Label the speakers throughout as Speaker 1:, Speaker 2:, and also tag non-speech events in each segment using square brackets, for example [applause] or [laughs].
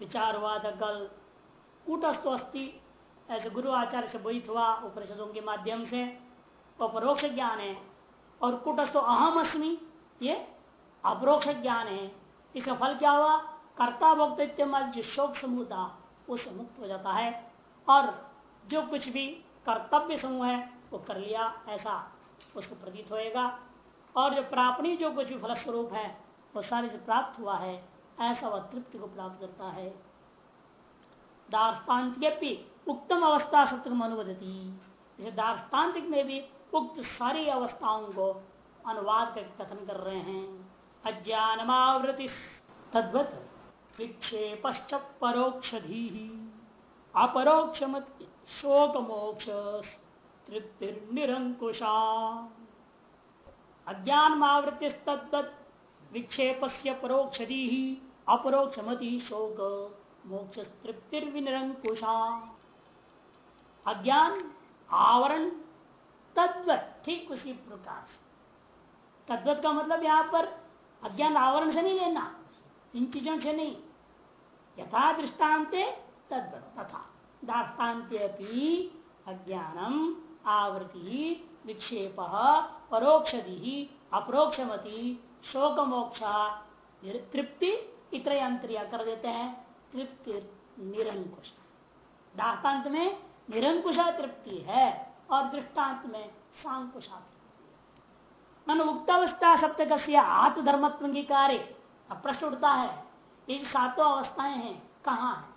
Speaker 1: विचार हुआ था कल कूटस्थ अस्थि ऐसे गुरु आचार्य से बोहित हुआ उपनिषदों के माध्यम से वो परोक्ष ज्ञान है। और कुटस्थ अहम अस्मी, ये अपरोक्ष ज्ञान है। इसका फल क्या हुआ? कर्ता भोक्तृत्व जो शोक समूह था उससे मुक्त हो जाता है। और जो कुछ भी कर्तव्य समूह है, वो कर लिया, ऐसा उसको प्रतीत होएगा। और जो प्रापणी जो कुछ भी फलस्वरूप है, वो सारे जो प्राप्त हुआ है। ऐसा वह तृप्ति को प्राप्त करता है। दार्ष्टान्तिक उत्तम अवस्था सत्य अनुवदती जैसे दार्ष्टान्तिक में भी उक्त सारी अवस्थाओं को अनुवाद कर कथन कर रहे हैं। अज्ञान अज्ञानमावृति तद्वत विक्षेप परोक्षधी अपरोक्ष मत शोक मोक्ष तृप्तिर्निरंकुशा अज्ञान तद्वत विक्षेप से परोक्षदी अपरोक्षमति शोक मोक्ष तृप्तिर्विनिरंकुशा अज्ञान, आवरण, तद्वत, ठीक उसी प्रकार तद्वत का मतलब यहाँ पर अज्ञान, आवरण से नहीं लेना, इन चीज़ों से नहीं। यथा दृष्टांत, तद्वत, तथा। दाष्टान्त अज्ञानम आवृत्ति विक्षेप परोक्षदि अपरोक्षमति शोक मोक्षा तृप्ति इतर अंतरिया कर देते हैं, तृप्ति निरंकुश। दाष्टान्त में निरंकुशा तृप्ति है और दृष्टांत में सांकुशा तृप्ति है। उक्तावस्था सप्तक आत्मधर्मत्व की कार्य अब प्रश्न उठता है। ये सातों अवस्थाएँ हैं, कहाँ है?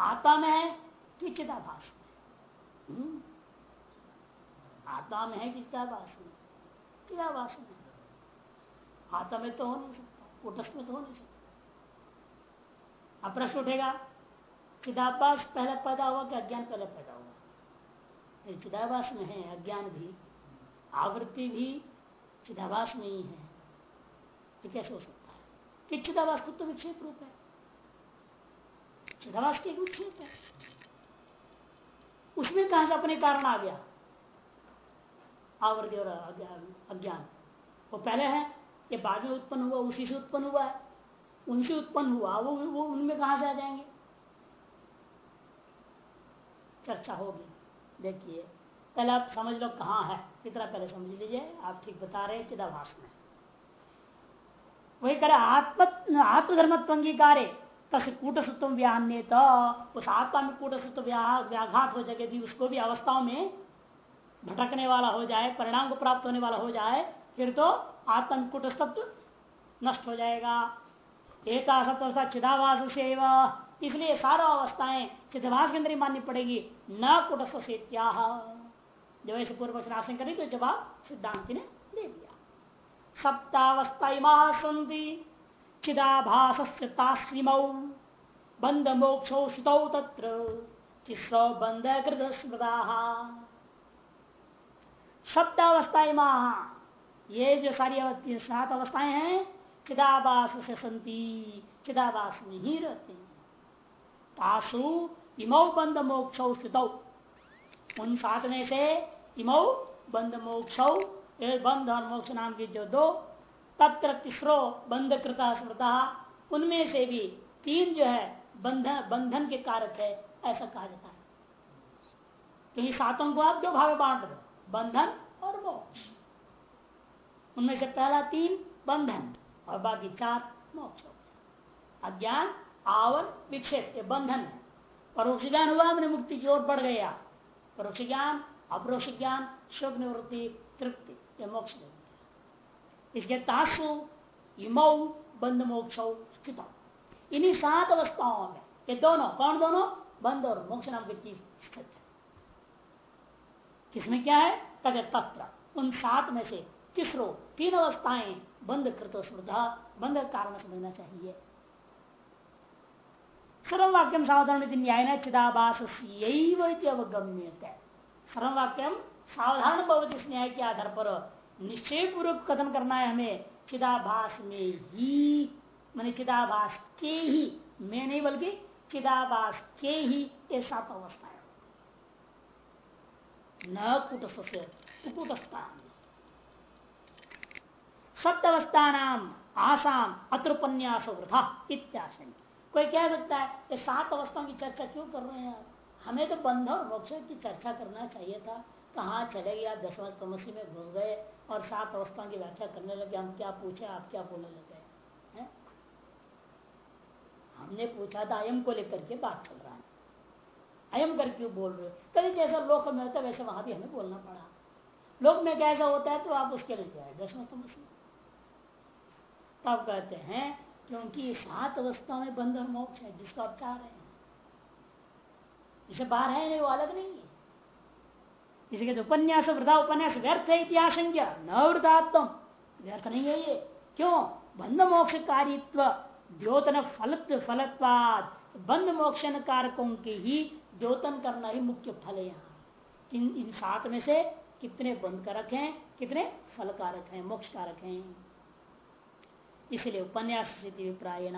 Speaker 1: आत्मा में है कि चिदाभास में? हम्म? आत्मा में है कि चिदाभास में? चिदाभास में। आत्मा में तो हो नहीं सकता कुटस में तो हो नहीं सकता। अब प्रश्न उठेगा चिदाभास पहले पैदा हुआ कि अज्ञान पहले पैदा हुआ? चिदाभास में है अज्ञान भी। आवृत्ति भी चिदाभास में ही है। ये कैसे हो सकता है? कि चिदावास खुद तो विक्षेप रूप है। चिदावास के विक्षेप है। उसमें कहा से अपने कारण आ गया? आवृत्ति और अज्ञान। वो पहले है ये बाद में उत्पन्न हुआ, उसी से उत्पन्न हुआ है। उनसे उत्पन्न हुआ, वो वो उनमें कहा से आ जाएँगे? चर्चा होगी। देखिए, पहले आप समझ लो कहाँ है। इतना पहले समझ लीजिए, आप ठीक बता रहे चिदाभास में। वही करे आत्म आत्मधर्मत्व अंगीकार तस् कूटसत्व व्यान्य तो उस आत्मा में कूटसत्व व्याघात हो सके उसको भी अवस्थाओं में भटकने वाला हो जाए, परिणाम को प्राप्त होने वाला हो जाए, फिर तो आत्मा में नष्ट हो जाएगा। एकासत्वस्था चिदावास से इसलिए सारा अवस्थाएँ चिदावास के अंदर ही माननी पड़ेगी, न कुटस्थ से जब ऐसे पूर्व आसन करें तो जवाब सिद्धांति ने दे दिया। सप्तावस्था सन्ति चिदाभास मोक्षौ स्थितौ तत्र तिस्रौ बंद कृत स्मृता सप्तावस्था ये जो सारी सात अवस्थाएँ हैं, चिदाभास से संति, चिदाभास में ही रहते। हैं तासु इमौ बंद मोक्ष स्थित। उन सात में से इमौ बंद मोक्ष बंध और मोक्ष नाम की जो दो, तत्र तीसरो बंध कृता स्मृता, उनमें से भी तीन जो है बंधन बंधन के कारक है, ऐसा कहा जाता है। क्योंकि तो सातों को आप दो भाग बांट दो बंधन और मोक्ष। उनमें से पहला तीन बंधन और बाकी चार मोक्ष अज्ञान, आवर, विक्षेप ये बंधन है। परोक्ष ज्ञान हुआ, अपने मुक्ति की ओर बढ़ गया। परोक्ष ज्ञान, अपरोक्ष ज्ञान, शुभ निवृत्ति, तृप्ति, ये मोक्ष इसके तासु इमऊ बंद मोक्ष स्थित इन्हीं सात अवस्थाओं में ये दोनों, कौन दोनों? बंध और मोक्ष नाम की चीज़ स्थित है। किसमें क्या है? तब तत्र उन सात में से तीसरो तीन अवस्थाएँ बंद कृत स्मृता बंद कारण समझना चाहिए। सर्व वाक्यम सावधान न्याय चिदाभास अवगम्य सर्व वाक्यम सावधान भवत इस न्याय के आधार पर। निश्चय पूर्वक कथन करना है हमें, चिदाभास में ही, मैंने चिदाभास के ही, मैं नहीं बल्कि चिदाभास के ही, ये सात अवस्था है न कुटस्था सप्तवस्था नाम आसाम अत्रुपन्यास वृथा इत्याशंक कोई कह सकता है कि सात अवस्थाओं की चर्चा क्यों कर रहे हैं हमें तो बंध और मोक्ष की चर्चा करना चाहिए था। कहाँ चले गए आप दसवा तमसी में घुस गए और सात अवस्थाओं की व्याख्या करने लगे, हम क्या पूछे, आप क्या बोलने लगे? हैं? हमने पूछा था, अयम को लेकर के बात चल रहा है। अयम कर क्यों बोल रहे हो? कभी जैसा लोक में होता है, वैसे वहाँ भी हमें बोलना पड़ा। लोक में कैसा होता है तो आप उसके लिए जाए दसवा तमसी। तब कहते हैं, क्योंकि सात अवस्था में बंध और मोक्ष है, जिसको आप चाह रहे हैं। इसे बाहर है नहीं, वो अलग नहीं है। इसी के उपन्यास वृद्धा उपन्यास, व्यर्थ है इतिहास न वृद्धात्म व्यर्थ नहीं है ये। क्यों? बंध मोक्ष कारित्व, द्योतन फलत्व फलत्वाद बंध मोक्षण कारकों के ही द्योतन करना ही मुख्य फल है यहाँ। इन इन सात में से कितने बंध कारक हैं, कितने फल कारक हैं मोक्ष कारक हैं। इसलिए उपन्यास अभिप्रायण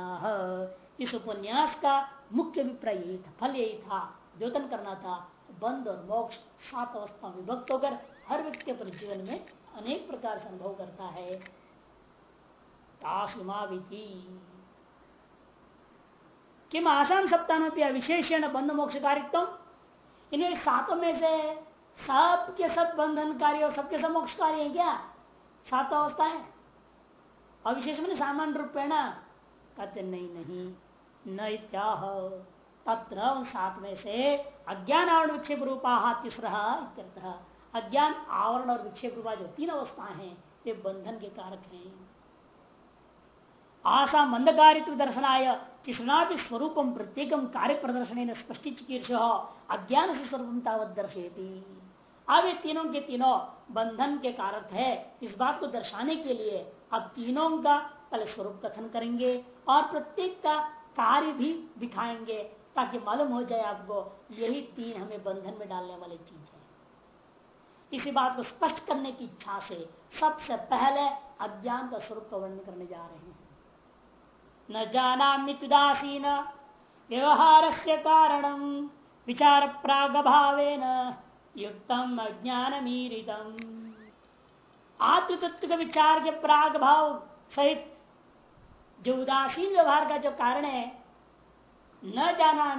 Speaker 1: इस उपन्यास का मुख्य अभिप्राय यही था, फल यही था द्योतन करना था। बंद और मोक्ष सात अवस्था विभक्त होकर हर व्यक्ति अपने जीवन में अनेक प्रकार से अनुभव करता है। किम आसान सप्ताह में विशेषण बंध मोक्ष कारित्व इनमें सातों में से सबके सब के सब बंधनकारी और सबके सब मोक्ष कार्य है क्या? सात अवस्थाएँ? अविशेष मैंने सामान्य रूपेण कहते नहीं नहीं न इत्याह। तत्र सात में से अज्ञान आवरण विक्षेप रूपा तीसरा अज्ञान आवरण और विक्षेप रूपा जो तीन अवस्थाएँ हैं, वे बंधन के कारक हैं। आशा मंदकारित्व दर्शनाय कृष्णा भी स्वरूपम प्रत्येकम कार्य प्रदर्शन स्पष्टि चिकीर्ष अज्ञान से स्वरूप तावत दर्शेती अब ये तीनों के तीनों बंधन के कारक है, इस बात को दर्शाने के लिए अब तीनों का पहले स्वरूप कथन करेंगे और प्रत्येक का कार्य भी दिखाएँगे ताकि मालूम हो जाए आपको, यही तीन हमें बंधन में डालने वाली चीज़ है। इसी बात को स्पष्ट करने की इच्छा से सबसे पहले अज्ञान का स्वरूप का वर्णन करने जा रहे हैं। न जाना मितुदासीन व्यवहार से कारण विचार प्राग भावे न युक्तम अज्ञान मीरितम आत्म तत्व के विचार के प्राग भाव सहित जो उदासीन व्यवहार का जो कारण है, न जाना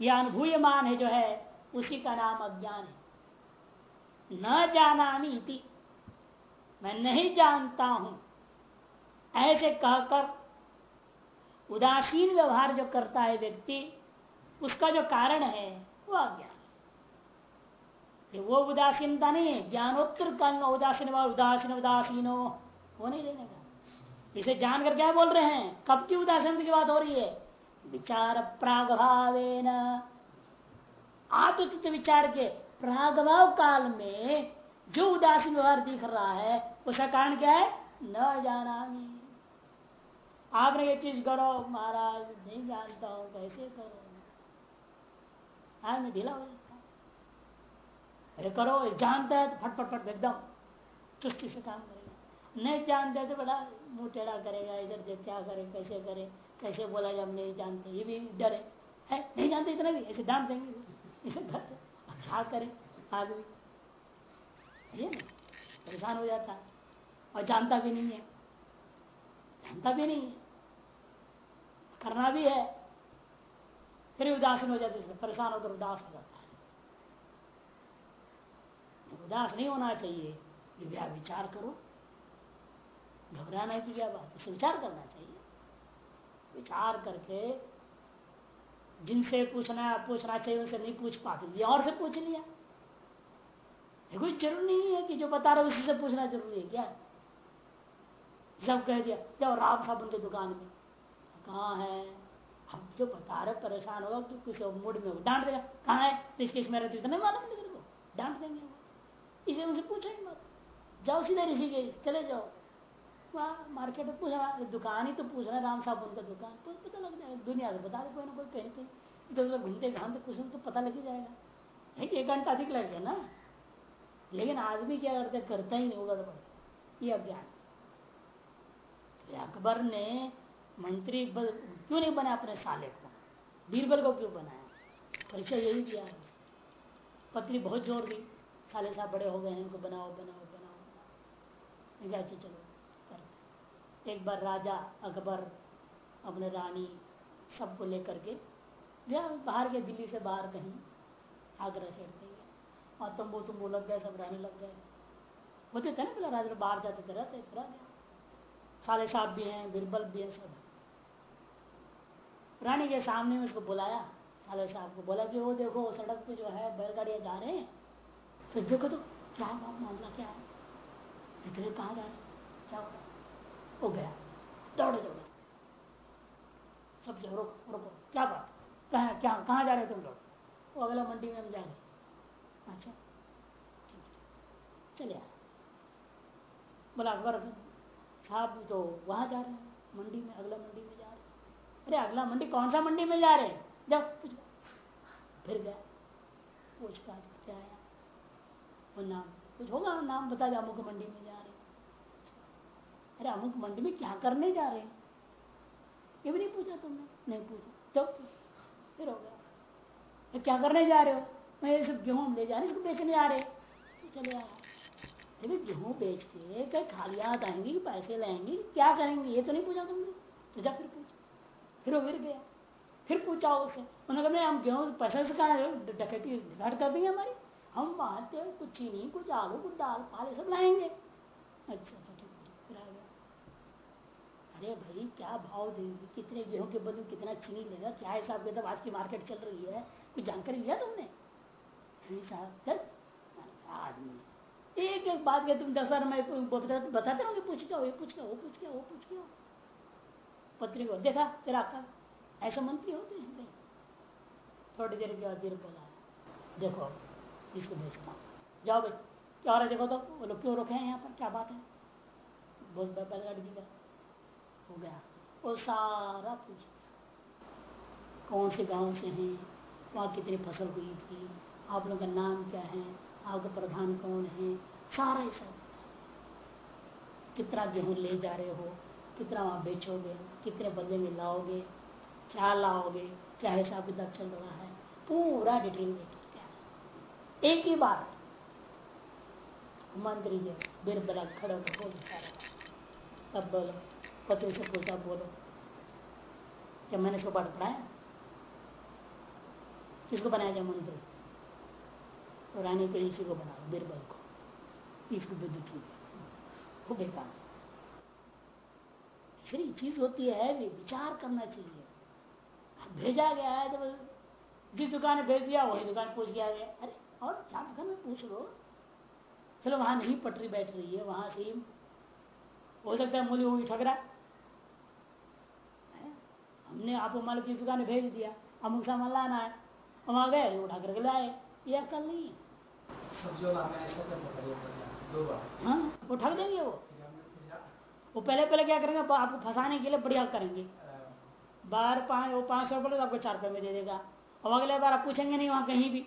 Speaker 1: यह अनुभूयमान है जो है, उसी का नाम अज्ञान है। न जाना मैं नहीं जानता हूँ। ऐसे कहकर उदासीन व्यवहार जो करता है व्यक्ति, उसका जो कारण है, वो अज्ञान वो उदासीनता नहीं है। ज्ञानोत्तर काल में उदासीन उदासीन, उदासीनो। वो नहीं लेने का। इसे जानकर क्या बोल रहे हैं? कब की उदासीन की बात हो रही है? विचार प्रागभावे आत्मचित विचार के प्रागभाव काल में जो उदासीन व्यवहार दिख रहा है, उसका कारण क्या है? न जाना आपने ये चीज़ करो, महाराज, नहीं जानता हूँ, कैसे करो मैं ढीला हो अरे करो जानता है तो फट फट एकदम चुस्ती से काम करेगा? नहीं जानते तो बड़ा मुँह टेढ़ा करेगा इधर देख क्या करे कैसे करे कैसे बोला जब नहीं जानते ये भी डर है, है? नहीं जानते इतना भी ऐसे डांट देंगे। क्या करे आदमी? परेशान हो जाता। है और जानता भी नहीं है। जानता भी नहीं है। करना भी है। फिर उदासीन हो जाते परेशान होकर उदास हो जाता। उदास नहीं होना चाहिए। विचार करो। घबराना है दिव्या बात इसे विचार करना चाहिए। विचार करके जिनसे पूछना पूछना चाहिए, उनसे नहीं पूछ पाते। और से पूछ लिया। कोई ज़रूरी नहीं है कि जो बता रहे उसी से पूछना ज़रूरी है। क्या? जब कह दिया। जब राम साहब उनके दुकान में कहा है? हम जो बता रहे परेशान होगा तो किसी मूड में डांट देगा कहा है? ऋषिकेश में रहते नहीं मालूम को। डांट देंगे इसे उनसे पूछो ही, मत जाओ सीधे ऋषिकेश, चले जाओ। वहाँ मार्केट में पूछना दुकान ही तो पूछ रहा राम साहब उनका दुकान। तो पता लग जाएगा, दुनिया से बता दे, कोई ना कोई कहीं कहीं इधर उधर घूमते घामते कुछ तो पता लग ही जाएगा। एक घंटा अधिक लगेगा ना। लेकिन आदमी क्या करते करता ही नहीं होगा तो ये अज्ञान। अकबर ने मंत्री बल क्यों नहीं बनाया अपने साले को? बीरबल को क्यों बनाया? परिचय यही दिया। पत्नी बहुत ज़ोर दी। साले साहब बड़े हो गए हैं, इनको बनाओ बनाओ बनाओ अच्छा चलो, कर। एक बार राजा अकबर, अपने रानी, सबको लेकर के बाहर के दिल्ली से बाहर कहीं आगरा से और तंबू तुम वो लग गए, सब रहने लग गए। होते थे ना पहले राजा बाहर जाते थे, रहते साले साहब भी हैं, बिरबल भी हैं सब। रानी के सामने में उसको बुलाया, साले साहब को बोला कि वो देखो, सड़क पे जो है, बैलगाड़ियाँ जा रहे हैं। तो देखो तो क्या मामला क्या है इतने कहा जा रहे क्या होगा हो गया। दौड़े दौड़े। सब जो रोको रोको। क्या बात? कहा, क्या, कहाँ जा रहे तुम लोग? वो अगला मंडी में हम जा रहे अच्छा। चले बोला, अकबर, साहब तो वहाँ जा रहे हैं। मंडी में, अगला मंडी में जा रहे हैं। अरे, अगला मंडी कौन सा मंडी में जा रहे हैं? जब फिर गया। पूछ आया वो नाम। कुछ होगा, नाम बता दे, अमुक मंडी में जा रहे अरे, अमुक मंडी में क्या करने जा रहे ये भी नहीं पूछा तुमने? नहीं पूछा। तो फिर हो गया। क्या करने जा रहे हो? मैं ये सब गेहूँ ले जा रहे इसको बेचने जा रहे तो चले आया अरे, गेहूँ बेच के कहीं खालियात आएँगी, पैसे लाएँगे, क्या करेंगे? ये तो नहीं पूछा तुमने? तो जा फिर पूछ। फिर वो फिर गया। फिर पूछा उससे उन्होंने कहा हम गेहूँ पैसे से कहा, डकैती घट कर देंगे हमारी? हम बात कुछ चीनी कुछ आलू, कुछ दाल, पाले सब लाएँगे। अच्छा अच्छा ठीक फिर आ गया। अरे भाई, क्या भाव देंगे कितने गेहूँ के बदले कितना चीनी लेगा क्या हिसाब किताब आज की मार्केट चल रही है? कुछ जानकारी लिया तुमने? साहब, चल। आदमी। एक एक बात के तुम दस बार बताते रहोगे, पूछ क्या ये पूछ क्या वो पूछ क्या वो पूछ क्या को देखा तेरा का ऐसे मंत्री होते हैं थोड़ी देर के बाद देर बोला। देखो इसको भेजता हूँ जाओ भाई क्या हो रहा देखो तो वो लोग क्यों रोके हैं यहाँ पर? क्या बात है? बहुत बैलगाड़ी जी का हो गया। वो सारा पूछ कौन से गाँव से हैं? वहाँ कितनी फ़सल हुई थी? आप लोगों का नाम क्या है? आपका प्रधान कौन है? सारा ही सब। कितना गेहूँ ले जा रहे हो? कितना वहाँ बेचोगे? कितने बदले में लाओगे? क्या लाओगे? क्या हिसाब किताब चल रहा है? पूरा डिटेल में एक ही बार मंत्री जी बिरबला खड़े बोल तब बोलो पति से पूछा बोलो। जब मैंने इसको पाठ पढ़ाया? किसको बनाया जाए मंत्री? तो रानी के इसी को बना बीरबल को। इसको विद्युत वो बेकार। फिर चीज़ होती है विचार करना चाहिए। भेजा गया है तो जिस दुकान भेज दिया, वही दुकान पूछ गया गया। अरे और चार में पूछ लो चलो वहाँ नहीं पटरी बैठ रही है वहाँ से हो। सकता है मूल्य वो ठग रहा हमने आपको माल की दुकान भेज दिया। अमुक सामान लाना है। वहाँ गए वो उठा करके लाए। ये अक्ल नहीं है। हाँ वो ठग देंगे वो? वो पहले पहले क्या करेंगे? आपको फंसाने के लिए बढ़िया करेंगे। बार पाँच वो पाँच सौ रुपये तो आपको चार रुपये में दे देगा। और अगले बार आप पूछेंगे नहीं वहाँ कहीं भी।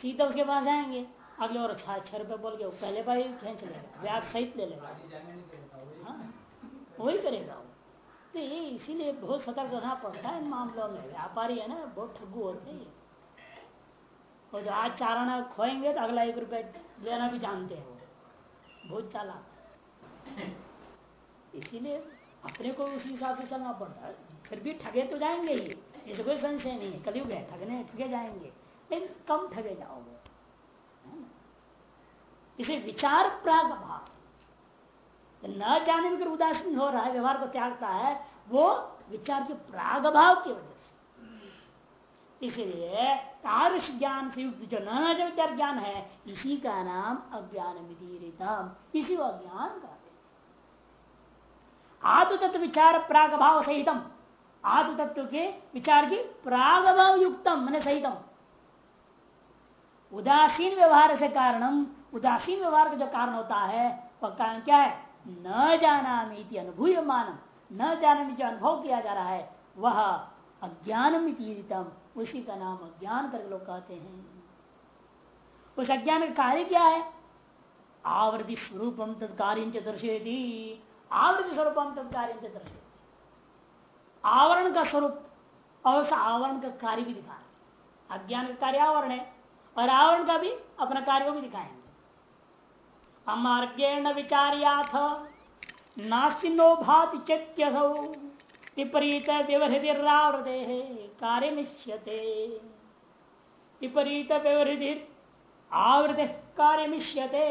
Speaker 1: सीधा उसके पास आएँगे। अगले और छह रुपए बोल के पहले बार खेच लेगा ब्याज सहित ले लेगा। हाँ, वही करेगा वो। तो ये इसीलिए बहुत सतर्क रहना पड़ता है इन मामलों में। व्यापारी है ना बहुत ठगू होते हैं। और जो आज चार आना खोएँगे तो अगला एक रुपए लेना भी जानते हैं वो। बहुत चाला इसीलिए अपने को उसी हिसाब से चलना पड़ता है। फिर भी ठगे तो जाएँगे ही। ऐसे कोई संशय नहीं है। है ठगने ठगे जाएँगे। लेकिन कम ठगे जाओगे इसे विचार प्राग भाव न जाने में उदासीन हो रहा है, व्यवहार को त्यागता है, वो विचार के प्राग भाव की वजह से। इसलिए तारस ज्ञान से युक्त जो न विचार ज्ञान है, इसी का नाम अज्ञान विधीरितम इसी को अज्ञान का आदु तत्व विचार प्राग भाव सहितम। आदु तत्व के विचार की प्राग भाव युक्तम, मैंने सहितम। उदासीन व्यवहार से कारणम, उदासीन व्यवहार का जो कारण होता है, वह कारण क्या है? न जाना मीति अनुभूय मानम न जाना जो अनुभव किया जा रहा है, वह अज्ञान अज्ञानम उसी का नाम अज्ञान करके लोग कहते हैं। उस अज्ञान का कार्य क्या है? आवृत्ति स्वरूपम तत्कार्य दर्शेती आवृत्ति स्वरूपम तत्कार्य दर्शेती आवरण का स्वरूप और उस आवरण का कार्य भी दिखा अज्ञान का कार्य आवरण है। और रावण का भी अपना कार्य भी दिखाएँगे। अमार्गेण विचार्याथ नास्ति नो भाति चेत्यसौ, विपरीत व्यवहृतिरावृते कार्य मिश्यते विपरीत व्यवहृति आवृत कार्य मिश्यते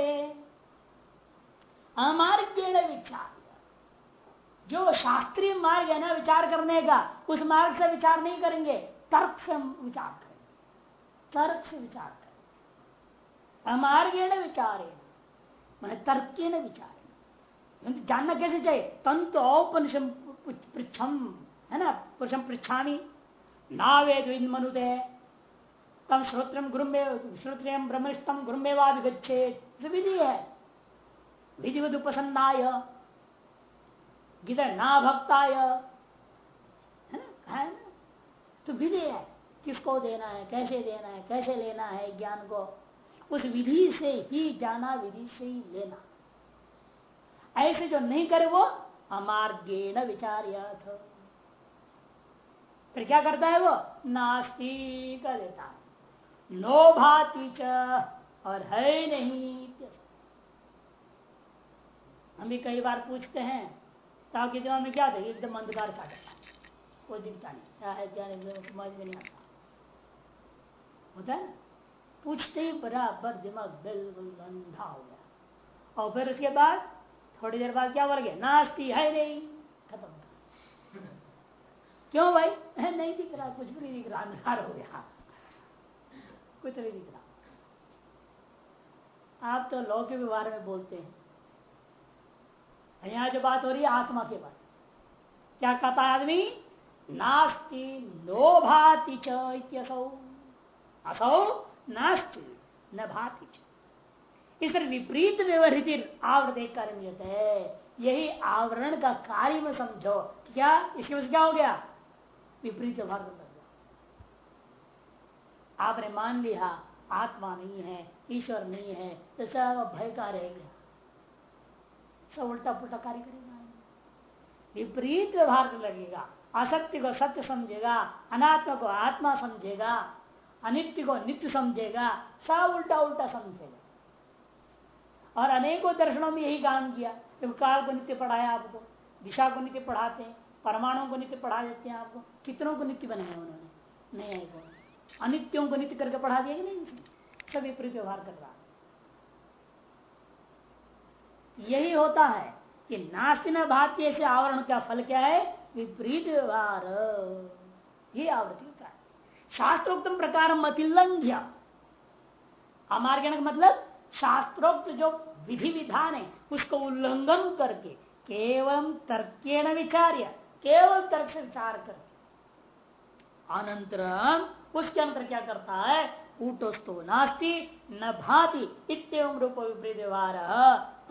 Speaker 1: अमार्गेण विचार जो शास्त्रीय मार्ग है ना विचार करने का, उस मार्ग से विचार नहीं करेंगे, तर्क से विचार करेंगे। तर्क से विचार अमार्गेण विचारे मैंने तर्क न विचार जानना कैसे चाहिए? तंतु औपनिषम पृछम है ना? पुरुषम पृछामी नावेद मनुते तम श्रोत्रम गुरुमे श्रोत्रम ब्रह्मस्तम गुरुमेवा विगछे विधि है। विधिवत उपसन्नाय गीता ना भक्ताय है ना? है ना? तो विधि है। किसको देना है? कैसे देना है? कैसे लेना है? ज्ञान को। उस विधि से ही जाना, विधि से ही लेना। ऐसे जो नहीं करे वो अमार्गेण विचार्य फिर क्या करता है वो? नास्ती कर देता है। नो भाती च और है नहीं हम भी कई बार पूछते हैं ताकि दिमाग में क्या था? एकदम अंधकार छा जाता कोई दिखता नहीं। क्या है, क्या नहीं? समझ में नहीं आता। होता है पूछते ही बराबर दिमाग बिल्कुल अंधा हो गया। और फिर उसके बाद थोड़ी देर बाद क्या बोल गया? नास्ती है नहीं। खत्म। क्यों भाई? नहीं दिख रहा, कुछ भी नहीं दिख रहा अंधार हो गया। कुछ नहीं दिख रहा। आप तो लोग के व्यवहार में बोलते हैं। यहाँ जो बात हो रही है, आत्मा के बारे क्या कहता है आदमी? नास्ति चसौ असौ? नास्ति, न भाति इस विपरीत व्यवहित आवृत कार्य है, यही आवरण का कार्य में समझो। क्या? इसके वजह क्या हो गया? विपरीत व्यवहार कर गया। आपने मान लिया, आत्मा नहीं है, ईश्वर नहीं है तो सब भय का रह गया। सब उल्टा पुल्टा कार्य करेगा। विपरीत व्यवहार लगेगा। असत्य को सत्य समझेगा, अनात्मा को आत्मा समझेगा। अनित्य को नित्य समझेगा सा उल्टा उल्टा समझेगा और अनेकों दर्शनों में यही काम किया काल को नित्य पढ़ाया आपको, दिशा को नित्य पढ़ाते हैं परमाणु को नित्य पढ़ा देते हैं आपको, कितनों को नित्य बनाया उन्होंने? नहीं आए अनित्यों को नित्य करके पढ़ा दिया कि नहीं सब विपरीत व्यवहार कर रहा यही होता है कि नास्ति न से आवरण का फल क्या है? विपरीत व्यवहार। ये आवृत्ति शास्त्रोक्तम प्रकार मतिलंघ्य अमार्गण का मतलब शास्त्रोक्त जो विधि विधान है, उसको उल्लंघन करके, केवल तर्केण विचार्य, केवल तर्क से विचार करके। अनंतरम, उसके अंतर क्या करता है? कूटस्थो नास्ति, न भाति इतम रूप विपरीत व्यवहार।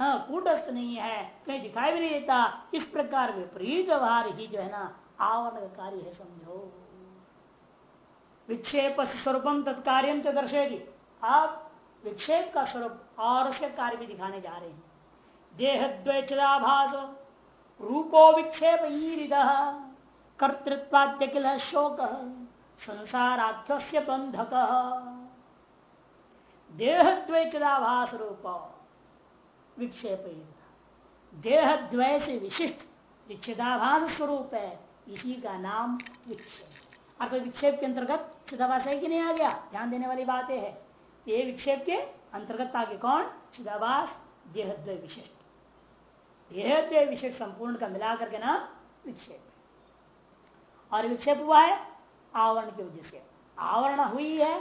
Speaker 1: कूटस्थ नहीं है, कहीं दिखाई भी नहीं देता। इस प्रकार विपरीत व्यवहार ही जो है ना आवरण कार्य है, समझो। विक्षेप स्वरूपम तत्कार्य तो दर्शेगी आप विक्षेप का स्वरूप और उसके कार्य भी दिखाने जा रहे हैं। देह द्वैचदाभास रूपो विक्षेप ईरिद कर्तृत्वाद्य किल शोक संसाराख्य बंधक देह द्वैचदाभास रूप विक्षेप देह द्वय से विशिष्ट विच्छेदाभास स्वरूप है, इसी का नाम विक्षेप। अर्थात विक्षेप के अंतर्गत चिदाभास है कि नहीं आ गया? ध्यान देने वाली बात है। ये विक्षेप के अंतर्गत आगे कौन? चिदाभास, देहद्वय विशिष्ट देहद्वय विशिष्ट संपूर्ण का मिलाकर के नाम विक्षेप। और विक्षेप हुआ है आवरण के वजह से। आवरण हुई है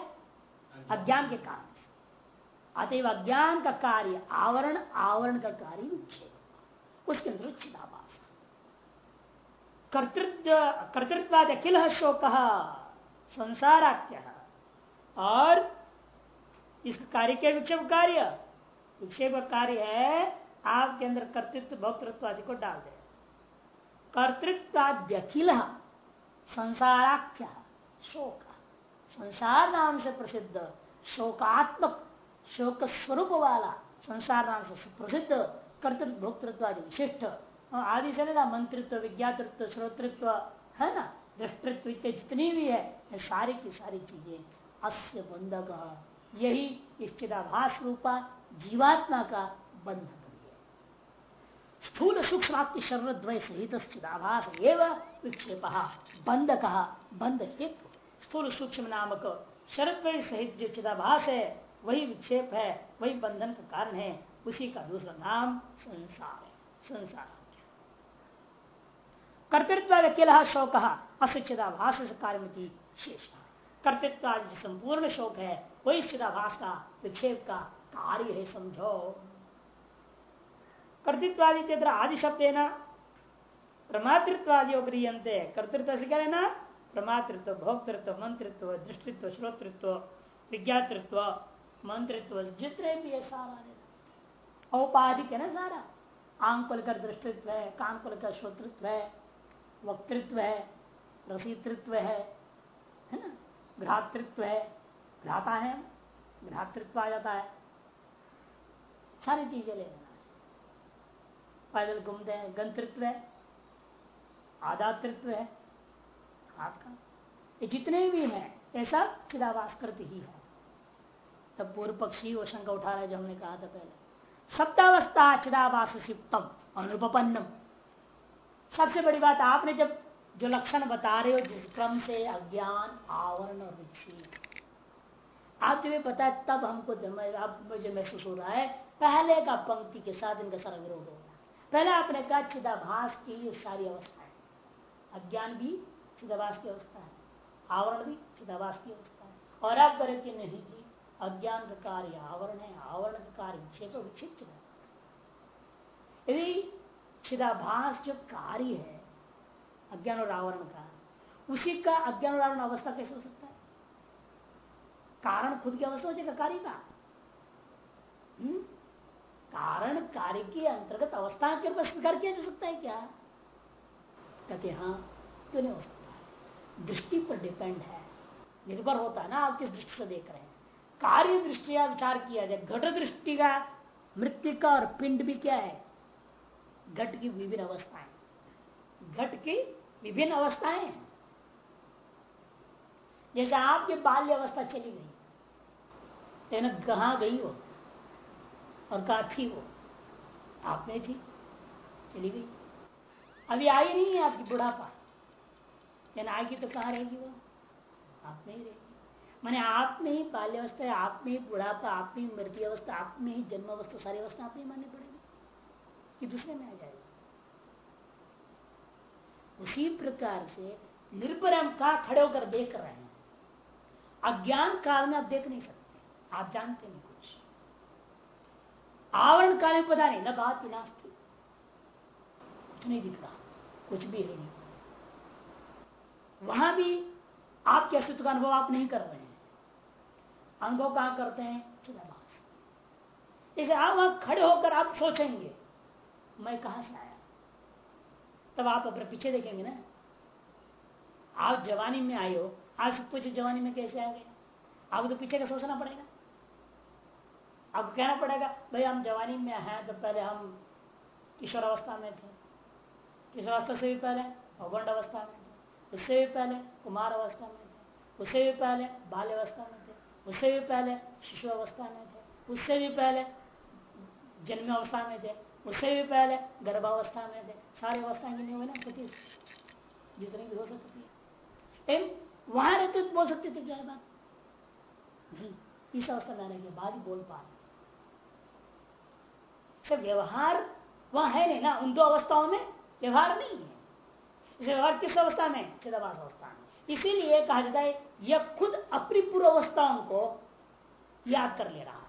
Speaker 1: अज्ञान के कारण अतएव अज्ञान का कार्य आवरण आवरण का कार्य विक्षेप। उसके अंदर चिदाभास। कर्तृत्व, कर्तृत्वाद अखिल शोक, संसाराख्य। और इस कार्य के विक्षेप कार्य विक्षेप कार्य है आपके अंदर कर्तृत्व भक्तृत्व आदि को डाल दे। कर्तृत्वाद्यखिल संसाराख्य, शोक। संसार नाम से प्रसिद्ध, शोकात्मक शोक स्वरूप वाला संसार नाम से प्रसिद्ध, कर्तृत्व भोक्तृत्व आदि विशिष्ट। आदि से ना मंत्रित्व, विज्ञातृत्व श्रोतृत्व है ना? दृष्टित्व जितनी भी है सारी की सारी चीज़ें, अस्य बंधक। यही इस चिदाभास रूपा जीवात्मा का बंधक स्थूल सूक्ष्म शरीर सहित चिदाभास एवं विक्षेप बंध कहा बंध हेतु स्थूल सूक्ष्म नामक शरद सहित जो चिदाभास है, वही विक्षेप है, वही बंधन का कारण है, उसी का दूसरा नाम संसार है। संसार। कर्तृत्व अकेला शोक अशिक्षिताभास कार्य शेष कर्तृत्व संपूर्ण शोक है वही चिदाभास का विक्षेप का कार्य है समझो। कर्तृत्वादि तेत्र आदि शब्द है ना प्रमातृत्वादियों क्रियंते कर्तृत्व से क्या लेना प्रमातृत्व, भोक्तृत्व मंत्रित्व दृष्टित्व, श्रोतृत्व, विज्ञातृत्व मंत्रित्व जितने भी है सारा औपाधिक है ना सारा। आँख को दृष्टित्व है कान को श्रोतृत्व है वक्तृत्व है, रसीतृत्व है है ना? घ्रातृत्व है, घ्राता है घ्रातृत्व आ जाता है। सारी चीज़ें ले लेना है। पैदल घूमते हैं, गंतृत्व है, आदातृत्व है, हाथ का। ये जितने भी हैं ऐसा चिदावास करती ही है। तब पूर्व पक्षी वो शंका उठा रहा है जो हमने कहा था पहले। शब्दावस्था चिदावास सिप्तम अनुपन्नम सबसे बड़ी बात आपने जब जो लक्षण बता रहे हो जिस क्रम से अज्ञान, आवरण और विक्षी आप जब पता है, तब हमको अब मुझे महसूस हो रहा है, पहले का पंक्ति के साथ इनका सारा विरोध होगा पहले आपने कहा, चिदाभास की सारी अवस्था है। अज्ञान भी चिदाभास की अवस्था है, आवरण भी चिदाभास की अवस्था है। और आप करें कि नहीं जी अज्ञान का कार्य आवरण है, आवरण का कार्य विक्षेप विक्षिप्त यदि चिदाभास जो कार्य है, अज्ञान और आवरण का, उसी का अज्ञान और आवरण अवस्था कैसे हो सकता है? कारण खुद की अवस्था हो जाएगा कार्य का? हम्म? कारण कार्य के अंतर्गत अवस्था के रूप स्वीकार किया जा सकता है क्या? कहते हाँ क्यों नहीं हो सकता? दृष्टि पर डिपेंड है। निर्भर होता है ना, आप किस दृष्टि से देख रहे हैं। कार्य दृष्टिया विचार किया जाए, घट दृष्टि का, मृत्यु का और पिंड भी क्या है? घट की विभिन्न अवस्थाएँ। घट की विभिन्न अवस्थाएँ। जैसे आपकी बाल्य अवस्था चली गई, तेना कहा गई हो? और कहा थी वो? आप में थी, चली गई। अभी आई नहीं है आपकी बुढ़ापा। लेकिन आएगी तो कहाँ रहेगी वो? आप नहीं रहेगी। मैंने आप में ही बाल्यावस्था आप में ही बुढ़ापा, आप में ही मृत्यु अवस्था, आप में ही जन्म अवस्था, सारी अवस्था आप में ही माननी पड़ेगी। कि दूसरे में आ जाएगा। उसी प्रकार से निर्भर हम कहा खड़े होकर देख रहे हैं। अज्ञान काल में आप देख नहीं सकते। आप जानते नहीं कुछ। आवरण काल में पता नहीं, न बात नास्ती। कुछ नहीं दिख रहा। कुछ भी है नहीं। वहाँ भी आपके अस्तित्व का अनुभव आप नहीं कर रहे हैं। अनुभव कहाँ करते हैं? आप वहाँ खड़े होकर आप सोचेंगे। मैं कहाँ से आया? तब आप अपने पीछे देखेंगे ना। आप जवानी में आए हो। आज पूछे जवानी में कैसे आ गए? आपको तो पीछे का सोचना पड़ेगा। आपको कहना पड़ेगा, भाई हम जवानी में हैं तो पहले हम किशोर अवस्था में थे। किशोर अवस्था से भी पहले अवगंड अवस्था में थे। उससे भी पहले कुमार अवस्था में थे। उससे भी पहले बाल्य अवस्था में थे। उससे भी पहले शिशु अवस्था में थे। उससे भी पहले जन्म अवस्था में थे। उससे भी पहले गर्भावस्था में थे। सारी अवस्थाएँ नहीं हुई ना पच्चीस जितनी भी हो सकती है। वहाँ रहते तो बोल सकते थे, क्या बात? नहीं, इस अवस्था में के बाद ही बोल पा रहे व्यवहार वहाँ है नहीं ना, उन दो अवस्थाओं में व्यवहार नहीं है। व्यवहार किस अवस्था में? चिदावास अवस्था में। इसीलिए कहा जाता है, यह खुद अपनी पूर्व अवस्थाओं को याद कर ले रहा है।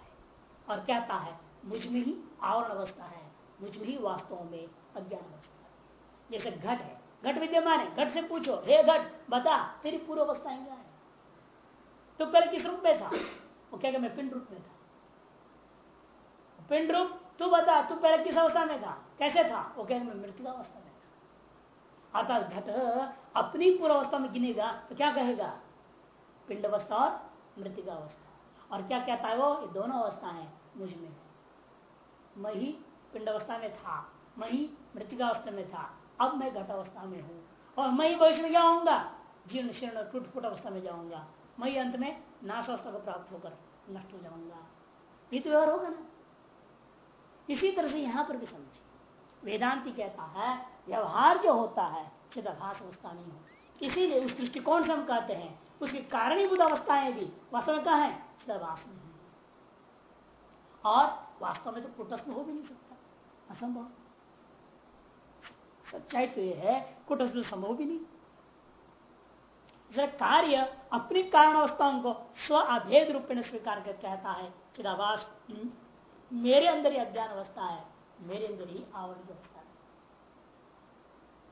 Speaker 1: और कहता है, मुझमें ही आवरण अवस्था है। मुझमें ही वास्तव में अज्ञान है जैसे घट है। घट विद्यमान है। घट से पूछो, हे घट, बता, तेरी पूर्व अवस्था क्या है? तो पहले किस रूप में था? वो क्या मैं पिंड रूप में था। पिंड रूप, तू बता, तू पहले किस अवस्था में था? कैसे था? वो क्या मैं मृत्यु अवस्था में था। अर्थात घट अपनी पूर्व अवस्था में गिनेगा तो क्या कहेगा? पिंड अवस्था और मृतिका अवस्था और क्या कहता है वो? ये दोनों अवस्था है मुझमें मैं ही पिंड अवस्था में था। मैं ही मृतिका अवस्था में था। अब मैं घट अवस्था में हूँ। और मैं ही भविष्य में होऊँगा जीर्ण शीर्ण टूट फुट अवस्था में जाऊँगा। मैं अंत में नाश अवस्था को प्राप्त होकर नष्ट हो जाऊँगा। ये तो व्यवहार होगा ना। इसी तरह से यहाँ पर भी समझे वेदांति कहता है, व्यवहार जो होता है चिदाभास अवस्था नहीं हो इसीलिए उस दृष्टिकोण से हम कहते हैं, उसकी कारणीभूत अवस्थाएँ भी वास्तव में कहा है? चिदाभास में और वास्तव में तो कुटस्थ हो भी नहीं सकता। असंभव। सच्चाई तो यह है कुटस्थ संभव भी नहीं। कार्य अपनी कारण अवस्थाओं को स्व अभेद रूप में स्वीकार कर कहता है चिदाभास हम्म, मेरे अंदर ही अज्ञान अवस्था है मेरे अंदर ही आवरण अवस्था है।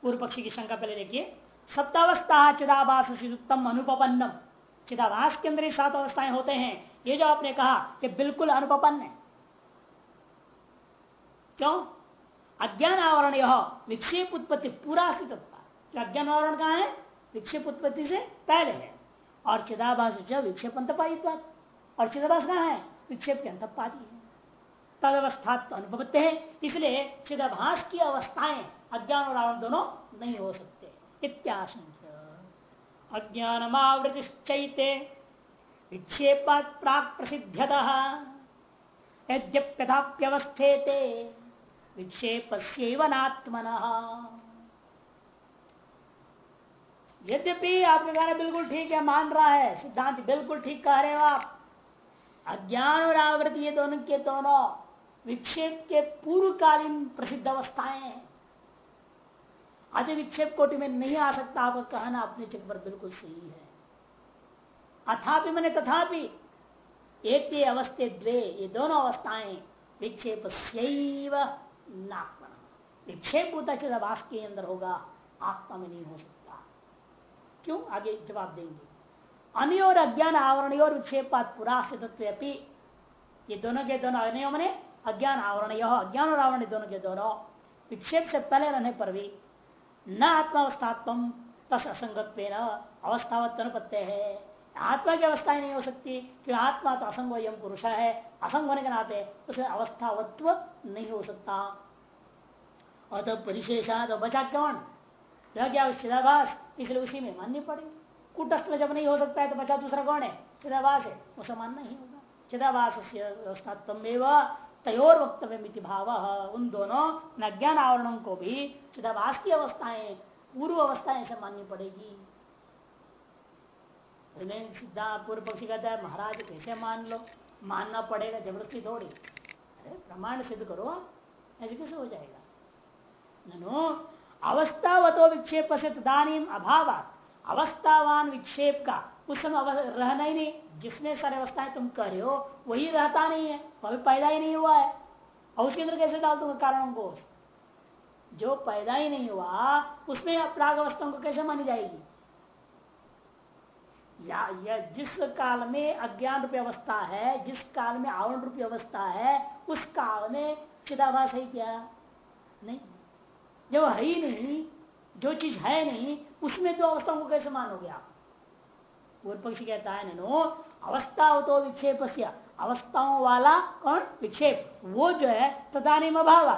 Speaker 1: पूर्व पक्षी की शंका पहले देखिए। सप्तावस्था चिदाभास उत्तम अनुपन्नम चिदाभास के अंदर ही सात अवस्थाएँ होते हैं। ये जो आपने कहा कि बिल्कुल अनुपन्न है। क्यों? अज्ञान आवरण यह विक्षेप उत्पत्ति पूरा स्थित अज्ञान आवरण कहा है? विक्षेप उत्पत्ति से पहले है। और चिदाभास विक्षेप अंतपादित और चिदाभास कहा है? विक्षेप के अंतपादी है। तद अवस्था तो अनुभवते हैं। इसलिए चिदाभास की अवस्थाएँ अज्ञान और आवरण दोनों नहीं हो सकते। इत्याशंक। अज्ञानमावृतिश्चैते। विक्षेपात प्राक प्रसिद्ध यद्यप्यथाप्यवस्थे विक्षेप नात्मन यद्यपि आपके कहना बिल्कुल ठीक है मान रहा है, सिद्धांत बिल्कुल ठीक कह रहे हो आप। अज्ञान और आवृत्ति ये दोनों के दोनों विक्षेप के पूर्वकालीन प्रसिद्ध अवस्थाएँ आदि विक्षेप कोटि में नहीं आ सकता, आपका कहना अपने चित्र पर बिल्कुल सही है। अथापि मैंने तथापि एक अवस्थे द्वे, ये दोनों अवस्थाएँ विक्षेप विक्षेप होता चिदाभास के अंदर होगा, आत्मा में नहीं हो सकता। क्यों? आगे जवाब देंगे। अन्य और अज्ञान आवरण और विक्षेपात पुरा ये दोनों के दोनों अन्य मैंने, अज्ञान आवरण यह अज्ञान और आवरण दोनों के दोनों। विक्षेप से पहले रहने पर भी न आत्मावस्थात्म, तस असंगत अवस्थावत अनुपत्य है। आत्मा की अवस्थाएँ नहीं हो सकती कि आत्मा तो असंग पुरुष है। असंग होने के नाते उसे अवस्थावत्व नहीं हो सकता। और तो परिशेषा तो बचा कौन रह गया चिदाभास इसलिए उसी में माननी पड़ेगी। कुटस्थ में जब नहीं हो सकता है तो बचा दूसरा कौन है? चिदाभास है। उसे मानना ही होगा। चिदाभास व्यवस्थात्म तयोर वक्तव्य भाव। उन दोनों नज्ञान आवरणों को भी चिदाभास की अवस्थाएँ, पूर्व अवस्थाएँ से माननी पड़ेगी। सिद्धांत पूर्व पक्षी कहता है, महाराज कैसे मान लो। मानना पड़ेगा ज़बरदस्ती थोड़ी अरे, प्रमाण सिद्ध करो ऐसे कैसे हो जाएगा। ननो, अवस्थावतो विक्षेप से तदानीम अभाव अवस्थावान विक्षेप का, उस समय रहना ही नहीं। जिसने सारे अवस्थाएँ तुम कर रहे हो, वही रहता नहीं है अभी पैदा ही नहीं हुआ है। और उसके अंदर कैसे डाल दूँगा कारणों को? जो पैदा ही नहीं हुआ, उसमें अपराग अवस्थाओं को कैसे मानी जाएगी? या, या जिस काल में अज्ञान रूपी अवस्था है जिस काल में आवरण रूपी अवस्था है उस काल में चिदाभास है क्या? नहीं। जो है ही नहीं जो चीज़ है नहीं उसमें तो अवस्थाओं को कैसे मानोगे आप? पूर्व पक्षी कहता है नो अवस्था हो तो विक्षेप अवस्थाओं वाला कौन? विक्षेप। वो जो है तदानीम अभाव।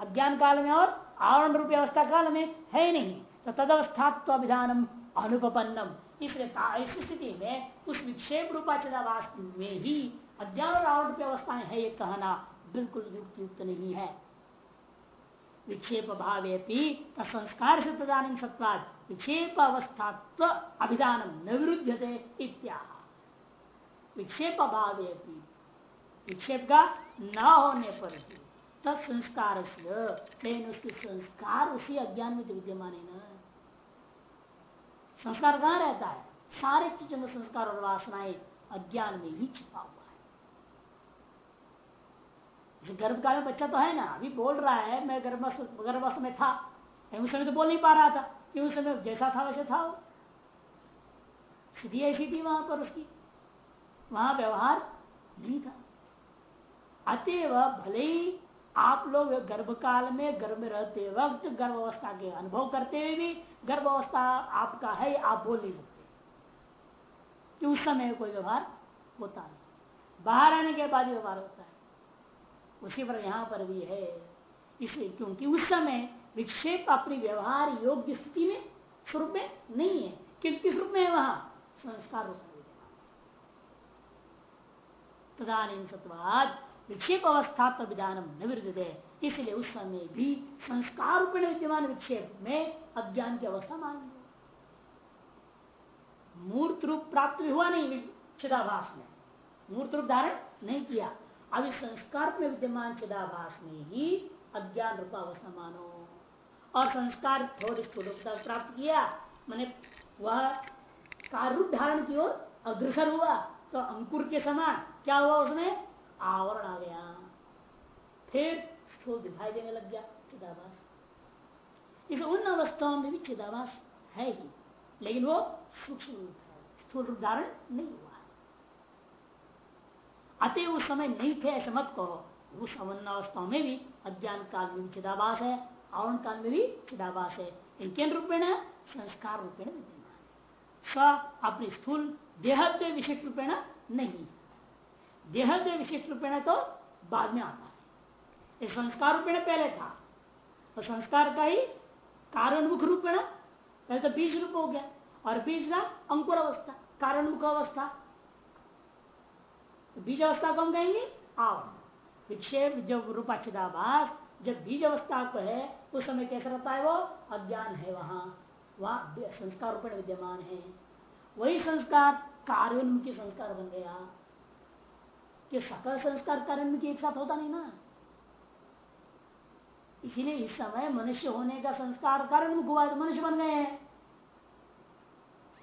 Speaker 1: अज्ञान काल में और आवरण रूपी अवस्था काल में है नहीं। तो तदवस्थात्व विधानम अनुपन्नम इसलिए इस स्थिति में उस विक्षेप रूपाचिदावास में ही अज्ञान और आवरण रूपी अवस्थाएँ है ये कहना बिल्कुल युक्त नहीं है। विक्षेप भावे संस्कार से प्रदान सत्वाद विक्षेप अवस्थात्व अभिधान निवृद्धते इत्या विक्षेप भावे विक्षेप का न होने पर भी तत्संस्कार लेकिन उसके संस्कार उसी अज्ञान में विद्यमान है ना संस्कार कहाँ रहता है। सारे चीज़ों में संस्कार और वासनाएँ अज्ञान में ही छिपा हुआ गर्भ काल में बच्चा तो है ना, अभी बोल रहा है, मैं गर्भस्थ गर्भस्थ में था उस समय तो बोल नहीं पा रहा था कि उस समय जैसा था वैसे था वो। स्थिति ऐसी थी वहाँ पर उसकी। वहाँ व्यवहार नहीं था। अतएव भले ही आप लोग गर्भ काल में गर्भ में रहते वक्त गर्भ अवस्था के अनुभव करते हुए भी गर्भ अवस्था आपका है, आप बोल नहीं सकते। कि उस समय कोई व्यवहार होता नहीं। बाहर आने के बाद व्यवहार होता है। उसी पर यहाँ पर भी है। इसलिए क्योंकि उस समय विक्षेप अपनी व्यवहार योग्य स्थिति में, स्वरूप में नहीं है। किस किस रूप में है वहाँ? संस्कार तदानी सत्वाद विक्षेप अवस्था तो विधान इसलिए उस समय भी संस्कार रूप विद्यमान विक्षेप में अज्ञान की अवस्था मान लो। मूर्त रूप प्राप्त हुआ नहीं चिदाभास में। मूर्त रूप धारण नहीं किया। अभी संस्कार में विद्यमान चिदाभास में ही अज्ञान रूप अवस्था मानो। और संस्कार थोड़ी स्थूलता प्राप्त किया, मैंने वह कार्य धारण की ओर अग्रसर हुआ तो अंकुर के समान क्या हुआ उसमें? आवरण आ गया। फिर स्थूल दिखाई देने लग गया चिदाभास। इस उन अवस्थाओं में भी चिदाभास है ही, लेकिन वो सूक्ष्म है, स्थूल रूप धारण नहीं हुआ है। अतः उस समय नहीं थे, ऐसे मत कहो। उस अवस्थाओं में भी अज्ञान काल में भी चिदाभास है, आवरण काल में भी चिदाभास है। किन रूपेण संस्कार रूपेण विद्यमान स अपनी स्थूल देहद्य विशिष्ट रूपेण नहीं देहद्य विशिष्ट रूपेण तो बाद में आता है। इस संस्कार रूपेण पहले था। तो संस्कार का ही कारणमुख रूपेण पहले तो बीज रूप हो गया और बीज का अंकुर अवस्था, कारणमुख अवस्था। तो बीज अवस्था को हम कहेंगे आवरण विक्षेप जब रूपाचिदाभास जब बीज अवस्था को है, उस समय कैसा रहता है वो? अज्ञान है वहाँ। वह संस्कार रूप विद्यमान है। वही संस्कार, कार्योन्मुखी संस्कार बन गया। कि सकल संस्कार कार्योन्मुखी एक साथ होता नहीं ना। इसीलिए इस समय मनुष्य होने का संस्कार हुआ तो मनुष्य बन गए हैं।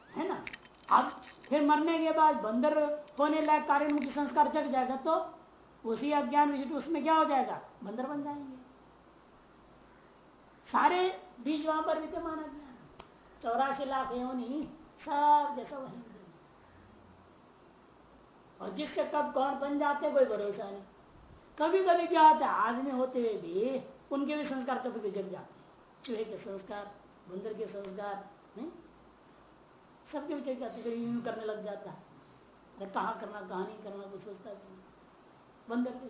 Speaker 1: है ना? अब फिर मरने के बाद बंदर होने लायक कार्योन्मुखी संस्कार जग जाएगा तो उसी अज्ञान विशिष्ट उसमें क्या हो जाएगा? बंदर बन जाएँगे। सारे बीज वहाँ पर विद्यमान अज्ञान चौरासी लाख नहीं सब जैसा वही और जिसके कब कौन बन जाते कोई भरोसा नहीं। कभी कभी क्या होता है, आदमी होते हुए भी उनके भी संस्कार कभी कभी जग जाते हैं। चूहे के संस्कार, बंदर के संस्कार, नहीं? सबके भी जग जाते यूँ करने लग जाता है। कहाँ करना, कहा नहीं करना कुछ सोचता है बंदर के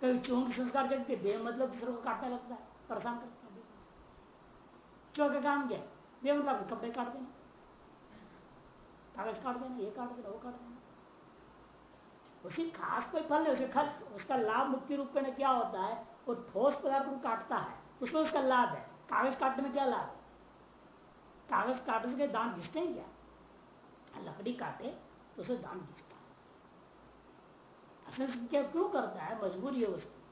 Speaker 1: कभी चों के संस्कार जगते बे मतलब दूसरे को काटने लगता है, परेशान करता है। चो का काम क्या बे मतलब कपड़े काट देना। कागज़ काट देना ये काट देना वो काट देना उसी खास कोई फल नहीं, उसे खल उसका लाभ मुक्ति रूप में क्या होता है? वो ठोस पदार्थ को काटता है। उसमें उसका लाभ है। कागज़ काटने में क्या लाभ? है कागज़ काटने से दांत घिसते हैं क्या? लकड़ी काटे तो उसे दांत असल क्या, क्यों करता है? मजबूरी है उसकी।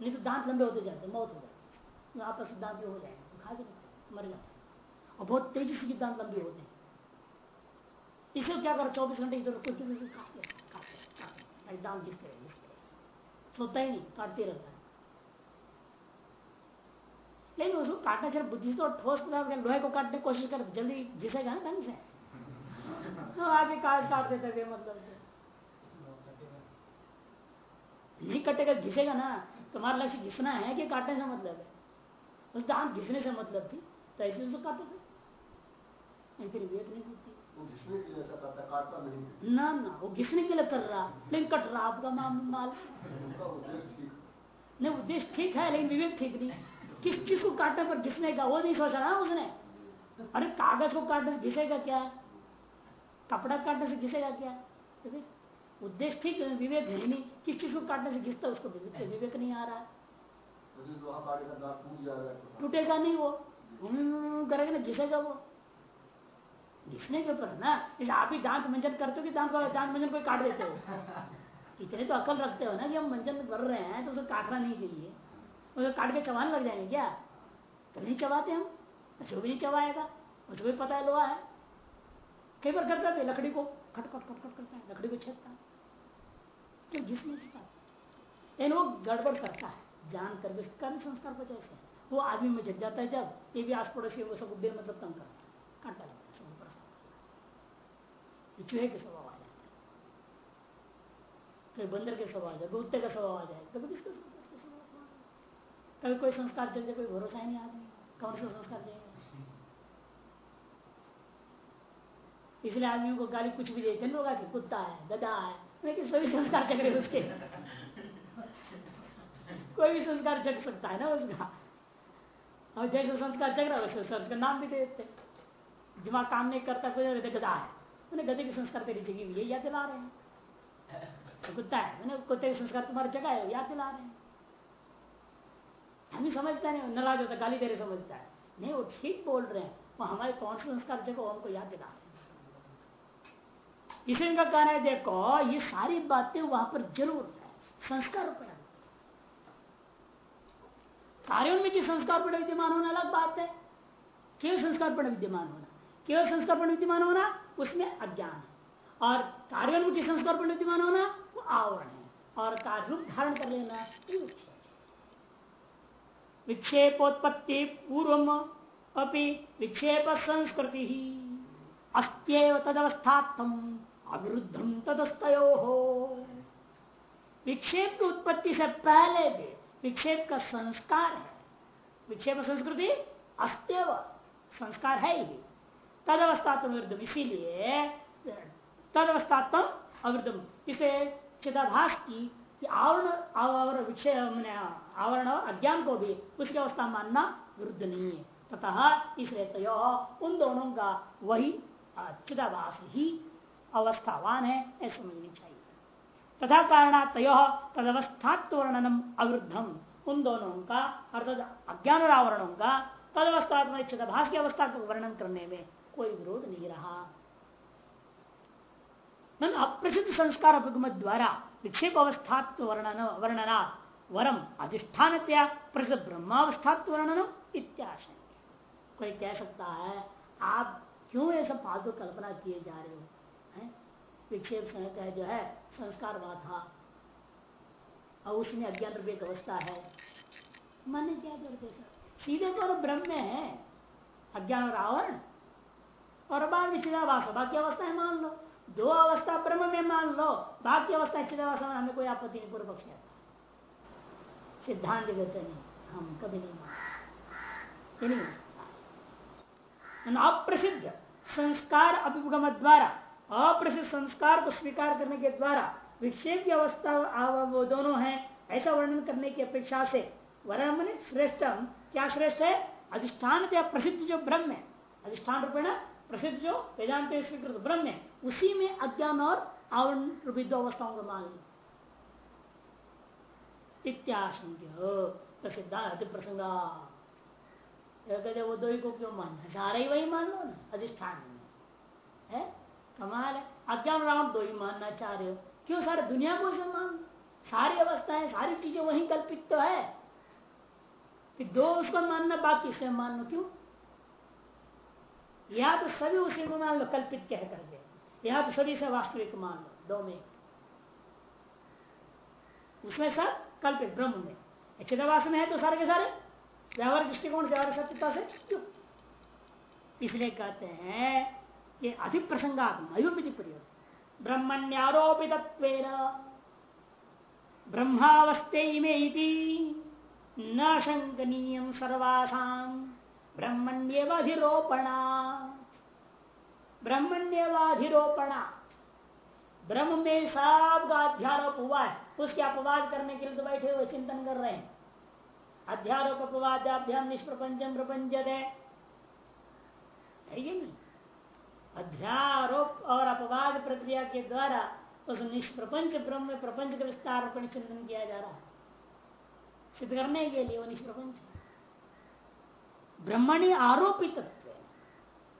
Speaker 1: नहीं तो दांत लंबे होते जाते मौत हो जाती है। आपस दांत हो जाएँगे तो खा मर जाते हैं। और बहुत तेज़ी से दांत लंबे होते हैं। इसे क्या कर, चौबीस घंटे इधर कुछ दांत घिसते रहे सोता ही नहीं, काटते रहता है। लेकिन उसको काटना चाहिए बुद्धि तो ठोस लोहे को काटने की कोशिश कर, जल्दी घिसेगा ना ढंग से। तो आगे काट काट देते मतलब नहीं कटेगा घिसेगा ना, तुम्हारा लक्ष्य घिसना है कि काटने से मतलब है? उस दांत घिसने से मतलब थी तो ऐसे उसको काटे थे फिर वेट नहीं होती। ना ना वो घिसने के लिए कर रहा? लेकिन कट रहा आपका माल। नहीं उद्देश्य ठीक है लेकिन विवेक ठीक नहीं। किस चीज़ को काटने पर घिसने का वो नहीं सोचा ना उसने। अरे कागज़ को काटने से घिसेगा क्या? कपड़ा काटने से घिसेगा क्या? तो उद्देश्य ठीक विवेक है नहीं। किस चीज़ को काटने से घिसता उसको विवेक विवेक नहीं आ रहा? है। टूटेगा नहीं वो। करेगा ना घिसेगा वो? घिसने के ऊपर ना जैसे आप ही दांत मंजन करते हो कि दांत दांत मंजन कोई काट देते हो? [laughs] इतने तो अकल रखते हो ना कि हम मंजन कर रहे हैं तो उसे काटना नहीं चाहिए। उसे काट के चबाने लग जाएँगे क्या? तो नहीं चबाते हम। जो भी नहीं चबाएगा उसको भी पता है लोहा है। कई बार करता है लकड़ी को। खट खट खट खट करता है लकड़ी को छेदता है। तो जिसने लेकिन वो गड़बड़ करता है। जान कर भी कर्म संस्कार वजह से वो आदमी में जग जाता है जब ये भी आस पड़ोसी वो सब मतलब तंग करता है। कांटा लगता है चूहे के स्वभाव आ जाते कभी बंदर के स्वभाव आ जाए कुत्ते का स्वभाव आ जाए कभी किसका कभी कोई संस्कार चल जाए, कोई भरोसा ही नहीं आदमी। कौन सा संस्कार जाएगा इसलिए आदमियों को गाली कुछ भी देते लोग कुत्ता है गदा है, लेकिन सभी संस्कार चल रहे उसके। कोई भी संस्कार जग सकता है ना उसका। और जैसे संस्कार जग रहा है, वैसे उसका नाम भी दे देते दिमाग काम नहीं करता, कोई गधा है। उन्हें गधे के संस्कार तेरी जगी हुई है याद दिला रहे हैं। कुत्ता है, मैंने कुत्ते के संस्कार तुम्हारी जगह है याद दिला रहे हैं। हम ही समझता नहीं नाराज़ होता, गाली दे रहे समझता है। नहीं, वो ठीक बोल रहे हैं, वो हमारे कौन से संस्कार जगह हमको याद दिला रहे इसलिए इनका कहना है, देखो, ये सारी बातें वहाँ पर ज़रूर है, संस्कार पर कार्यों में जो संस्कार पर विद्यमान होना अलग बात है। केवल संस्कार पर विद्यमान होना। केवल संस्कार पर विद्यमान होना उसमें अज्ञान है। और कार्योन्मुखी संस्कार पर विद्यमान होना, वो आवरण है। और कार्य रूप धारण कर लेना विक्षेपोत्पत्ति पूर्व अपनी विक्षेप संस्कृति। ही अस्त्यव तदवस्थात्म अविरुद्धम तदस्तो हो विक्षेप की उत्पत्ति से पहले भी विक्षेप का संस्कार है। विक्षेप संस्कृति अस्त्यव संस्कार है ही। तदवस्थात्म विरुद्ध इसीलिए, तदवस्थात्म अवृद्धम इसे चिदाभास की आवरण विक्षय आवरण अज्ञान को भी उसकी अवस्था मानना विरुद्ध नहीं है। तथा इसलिए तो उन दोनों का वही चिदाभास ही अवस्थावान है, ऐसा समझनी चाहिए। तथा कारण तय तदवस्थात्व वर्णनम अवृद्धम उन दोनों का, अर्थात अज्ञान और आवरणों का तदवस्था चिदाभास की अवस्था का वर्णन करने में कोई विरोध नहीं रहा। अप्रसिद्ध संस्कार द्वारा विक्षेप अवस्थात्व वर्णना वरम अधिष्ठान प्रसिद्ध ब्रह्मावस्थात्व वर्णन इत्याशय। कोई कह सकता है, आप क्यों ऐसा फालतू कल्पना किए जा रहे हो? विक्षेप जो है, संस्कार था और उसमें अज्ञान रूपी अवस्था है। मन क्या करते सीधे तो ब्रह्म है। अज्ञान और आवरण। और बाद में चिदावास बाकी अवस्था है मान लो। दो अवस्था ब्रह्म में मान लो, बाकी अवस्था चिदावास में हमें कोई आपत्ति नहीं, पूर्व पक्ष सिद्धांत कहते नहीं हम कभी नहीं नहीं अप्रसिद्ध संस्कार अभिगम द्वारा, अप्रसिद्ध संस्कार को स्वीकार करने के द्वारा विक्षेप की अवस्था वो दोनों हैं, ऐसा वर्णन करने की अपेक्षा से वर्ण श्रेष्ठम, क्या श्रेष्ठ है? अधिष्ठान प्रसिद्ध जो ब्रह्म है। अधिष्ठान रूपेण प्रसिद्ध जो वेदांत स्वीकृत ब्रह्म है, उसी में अज्ञान और आवरण रूपी दो अवस्थाओं को मान लो इत्याशंक्य प्रसिद्ध प्रसंगा कहते वो दो ही को क्यों मानना सारा ही वही मान लो ना, अधिष्ठान है कमाल है। अज्ञान रावण दो ही मानना चाह रहे हो। क्यों सारे दुनिया को क्यों मान सारी अवस्थाएँ, सारी चीज़ें वही कल्पित तो है। कि दो उसको मानना बाकी से मान लो। क्यों? या तो सभी उसी को मान लो, कल्पित कह करके या तो सभी से वास्तविक मान लो, दो में उसमें सब कल्पित, ब्रह्म में। चिदावास में है तो सारे के सारे? व्यवहार दृष्टिकोण और सत्यता से? क्यों? इसलिए कहते हैं कि अधिक प्रसंगात्म अयुमिति प्रयोग ब्रह्मण्यारोपित ब्रह्मावस्थे में न शंकनीय सर्वासाम। ब्रह्मण्यवाधिरोपणा। ब्रह्मण्यवाधिरोपणा। ब्रह्म में सब का अध्यारोप हुआ है। उसके अपवाद करने के लिए तो बैठे हुए चिंतन कर रहे हैं। अध्यारोप अपवाद्याभ्याम निष्प्रपंचम प्रपंच है। अध्यारोप और अपवाद प्रक्रिया के द्वारा उस निष्प्रपंच ब्रह्म प्रपंच का विस्तार चिंतन किया जा रहा है। सिद्ध करने के लिए वो निष्प्रपंच ब्रह्मणी आरोपित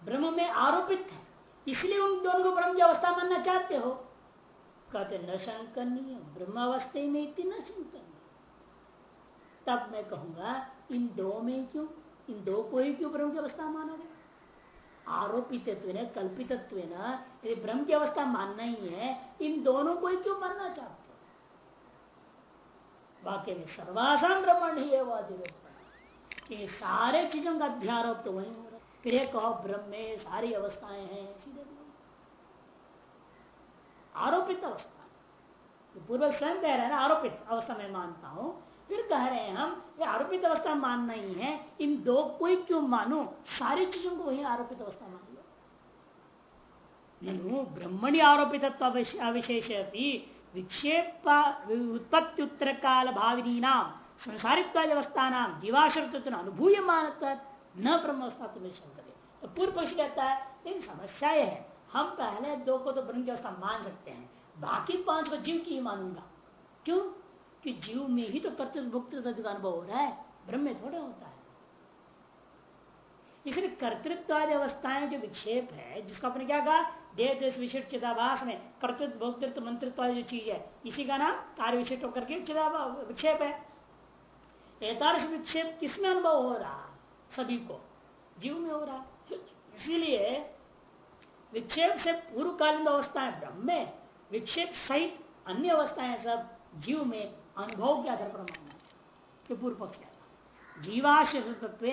Speaker 1: ब्रह्म में आरोपित है। इसलिए उन दोनों को ब्रह्म की अवस्था मानना चाहते हो। कहते, न शंकनीय ब्रह्मावस्था में इतनी न शंकनीय। तब मैं कहूँगा, इन दो में क्यों? इन दो को ही क्यों ब्रह्म की अवस्था माना गया? आरोपित कल्पित यदि ब्रह्म की अवस्था मानना ही है, इन दोनों को ही क्यों मानना चाहते वाक्य में सर्वासाम ब्रह्मण ही है वह कि सारे चीज़ों का अध्यारोप तो वही हो रहा है। फिर कहो, ब्रह्म में सारी अवस्थाएँ हैं सीधे आरोपित अवस्था। तो पूर्व स्वयं कह रहे हैं आरोपित अवस्था में मानता हूँ। फिर कह रहे हैं हम, ये आरोपित अवस्था मानना ही है। इन दो कोई क्यों मानो? सारी चीज़ों को वही आरोपित अवस्था मान लो ब्रह्मणी आरोपित अविशेष विक्षेप उत्पत्ति उत्तर काल भाविनी नाम संसारिक अवस्था नाम जीवाश्रत अनुभूय मानता न ब्रह्मवस्था तुम्हें शंकर तो पूर्व पक्ष कहता है, लेकिन समस्या है, हम पहले दो को तो ब्रह्म की अवस्था मान सकते हैं, बाकी पाँच को जीव की ही मानूँगा। क्यों? कि जीव में ही तो कर्तव्य भुक्तृत्व का अनुभव हो रहा है, ब्रह्म में थोड़ा होता है। इसलिए कर्तृत्व अवस्थाएँ जो विक्षेप है, जिसको आपने क्या कहा? देह, देश विशिष्ट चिदाभास में कर्तृत्व भोक्तृत्व मंत्रित्व जो चीज़ है, इसी का नाम कार्य विशिष्ट होकर के चिदाभास विक्षेप है। एतादृश विक्षेप किसमें अनुभव हो रहा? सभी को। जीव में हो रहा। इसीलिए विक्षेप से पूर्व कालीन है ब्रह्म में विक्षेप सहित अन्य अवस्थाएँ सब जीव में अनुभव के आधार पर मानना पूर्व पक्ष जीवाश्र तत्व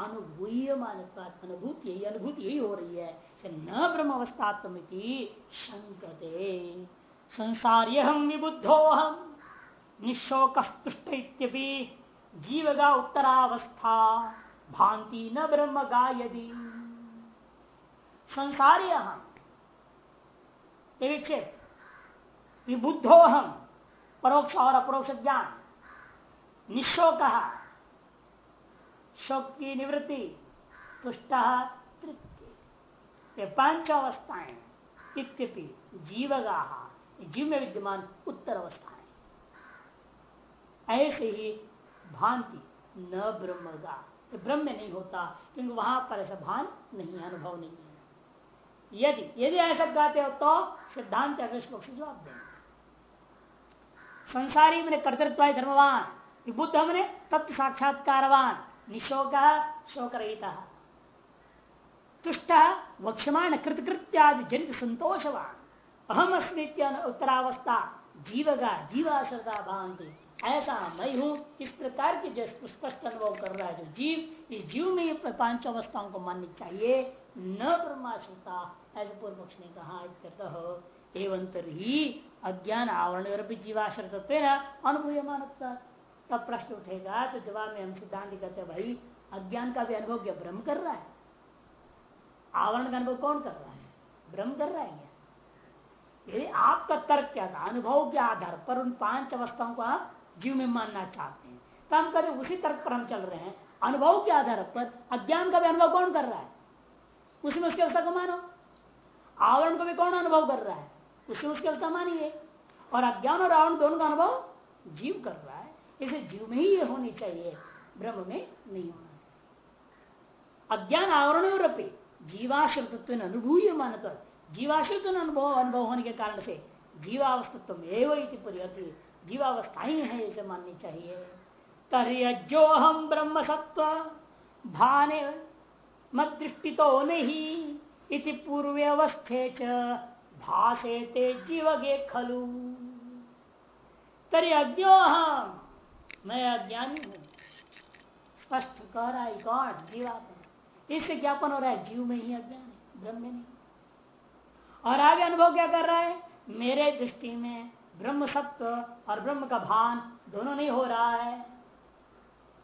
Speaker 1: अनुभूय मानता अनुभूति यही अनुभूति यही हो रही है न ब्रह्म अवस्थात्म शंकते संसार्य हम विबुद्धो हम निशोक जीवगा उत्तरावस्था, भांति न ब्रह्म गा यदि संसारी हम विबुद्धो हम परोक्ष और अपरोक्ष ज्ञान, निशोक, शोक की निवृत्ति, तुष्ट तृप्ति। ये पाँच अवस्थाएँ, इत्यपि जीवगा, जीव में विद्यमान उत्तर अवस्थाएँ ऐसे ही भांति, न ब्रह्म का तो ब्रह्म नहीं होता, क्योंकि वहाँ पर ऐसा भान नहीं अनुभव नहीं है। यदि यदि ऐसा कहते हो तो सिद्धांत अग्रश पक्ष जवाब देंगे। संसारी मैंने कर्तृत्व धर्मवान बुद्ध हमने तत्व साक्षात्कारवान, निशोक शोक रहित तुष्ट वक्षमाण कृतकृत्यादि जनित संतोषवान। अहम अस्मित उत्तरावस्था, जीवगा जीवाश्रता भांति। ऐसा मैं हूँ, इस प्रकार की जो स्पष्ट अनुभव कर रहा है जो जीव, इस जीव में पाँच अवस्थाओं को माननी चाहिए। न ब्रह्माश्रता ऐसे पूर्व पक्ष ने कहा एवं ही अज्ञान आवरण जीवाश्रत अनुभूय मानता तब प्रश्न उठेगा तो जवाब में हम सिद्धांत कहते भाई, अज्ञान का भी अनुभव क्या ब्रह्म कर रहा है? आवरण का अनुभव कौन कर रहा है? ब्रह्म कर रहा है यदि आपका तर्क क्या था, अनुभव के आधार पर उन पाँच अवस्थाओं को आप जीव में मानना चाहते हैं। तो हम कहते उसी तर्क पर हम चल रहे हैं। अनुभव के आधार पर अज्ञान का भी अनुभव कौन कर रहा है? उसमें उसकी अवस्था को मानो। आवरण को भी कौन अनुभव कर रहा है? उसमें उसकी अवस्था मानिए। और अज्ञान और आवरण दोनों का अनुभव जीव कर रहा है। इसे जीव में ही होनी चाहिए, ब्रह्म में नहीं होना चाहिए। अज्ञान, आवरण जीवाश्रित अनुभूय मानकर जीवाश्रित अनुभव अनुभव होने के कारण से जीवावस्थित्व एवं जीवावस्था ही है इसे माननी चाहिए। तर्यो हम ब्रह्म सत्व भाने मत दृष्टि तो नहीं इति अवस्थे च भाषे ते जीवगे खलु। तर्यो हम मैं अज्ञानी हूँ। स्पष्ट कह रहा है कौन जीवात्मा। इससे ज्ञापन हो रहा है, जीव में ही अज्ञान है, ब्रह्म में नहीं। और आगे अनुभव क्या कर रहा है? मेरे दृष्टि में ब्रह्म सत्व और ब्रह्म का भान दोनों नहीं हो रहा है।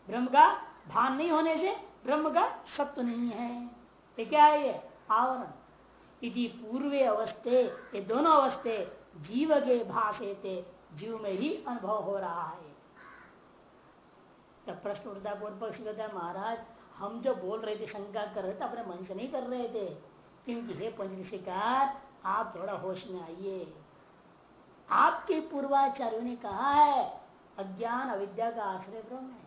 Speaker 1: ब्रह्म का भान नहीं होने से ब्रह्म का सत्व नहीं है। ये क्या है ये? आवरण। यदि पूर्वे अवस्थे, ये दोनों अवस्थे जीव के भाषे थे जीव में ही अनुभव हो रहा है। जब प्रश्न उठता पूर्व पक्ष कहता महाराज, हम जो बोल रहे थे, शंका कर रहे थे, अपने मन से नहीं कर रहे थे। क्योंकि हे पंच शिकार आप थोड़ा होश में आइए। आपके पूर्वाचार्यों ने कहा है, अज्ञान अविद्या का आश्रय ब्रह्म है।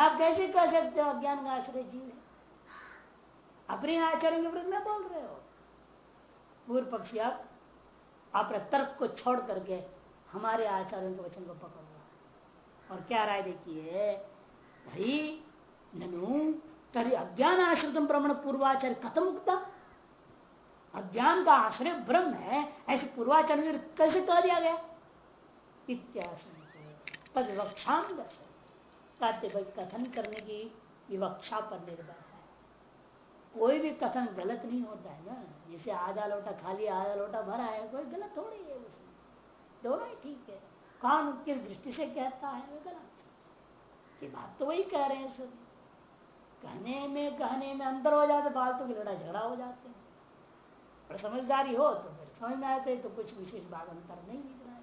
Speaker 1: आप कैसे कह सकते हो अज्ञान का आश्रय जीव है? अपने आचार्य के विरुद्ध में बोल रहे हो। पूर्व पक्षी, आप अपने तर्क को छोड़ करके हमारे आचार्यों के वचन को पकड़ो और क्या राय देखिए? भाई, ननु, तरी अज्ञान आश्रितम प्रमाण पूर्वाचार्य कथम उगता अज्ञान का आश्रय ब्रह्म है, ऐसे पूर्वाचार्य कैसे कह दिया गया। भाई, कथन करने की विवक्षा पर निर्भर है। कोई भी कथन गलत नहीं होता है ना। जैसे आधा लोटा खाली, आधा लोटा भरा है, कोई गलत थोड़ी है उसमें। दोनों ही ठीक है। कौन किस दृष्टि से कहता है, वो गलत ये बात तो वही कह रहे हैं सभी कहने में कहने में अंदर हो जाते, फालतू की लड़ाई झगड़ा हो जाते हैं। और समझदारी हो तो फिर समझ में आते तो कुछ विशेष बात अंतर नहीं दिख रहा है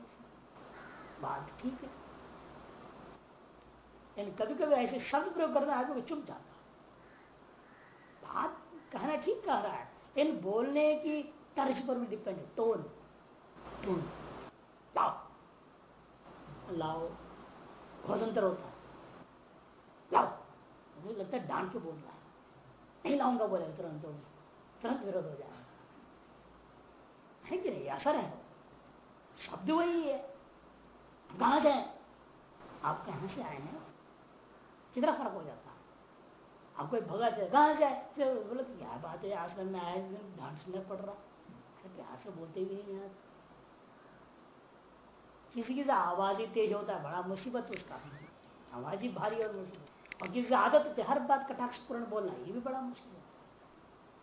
Speaker 1: बात ठीक है। यानी कभी कभी ऐसे शब्द प्रयोग करना आगे चुप जाता बात कहना ठीक कह रहा है। इन बोलने की तर्ज पर भी डिपेंड है। टोन ढूंढ लाओ। लाओ। स्वतंत्र होता है। लाओ। मुझे लगता है डांट के बोल रहा है। नहीं लाऊँगा बोले, तुरंत तुरंत विरोध हो जाएगा। है कि नहीं? असर है। शब्द वही है। कहा जाए आप कहाँ से आए हैं? कितना फ़र्क हो जाता है? आप कोई भगत है कहा जाए बोले क्या बात है, आश्रम में आए डांट सुनना पड़ रहा प्यार से बोलते भी नहीं यार। किसी की आवाज़ ही तेज होता है, बड़ा मुसीबत उसका आवाज़ ही भारी और मुसीबत। और किसी आदत होती है, हर बात कटाक्षपूर्ण बोलना, ये भी बड़ा मुश्किल है।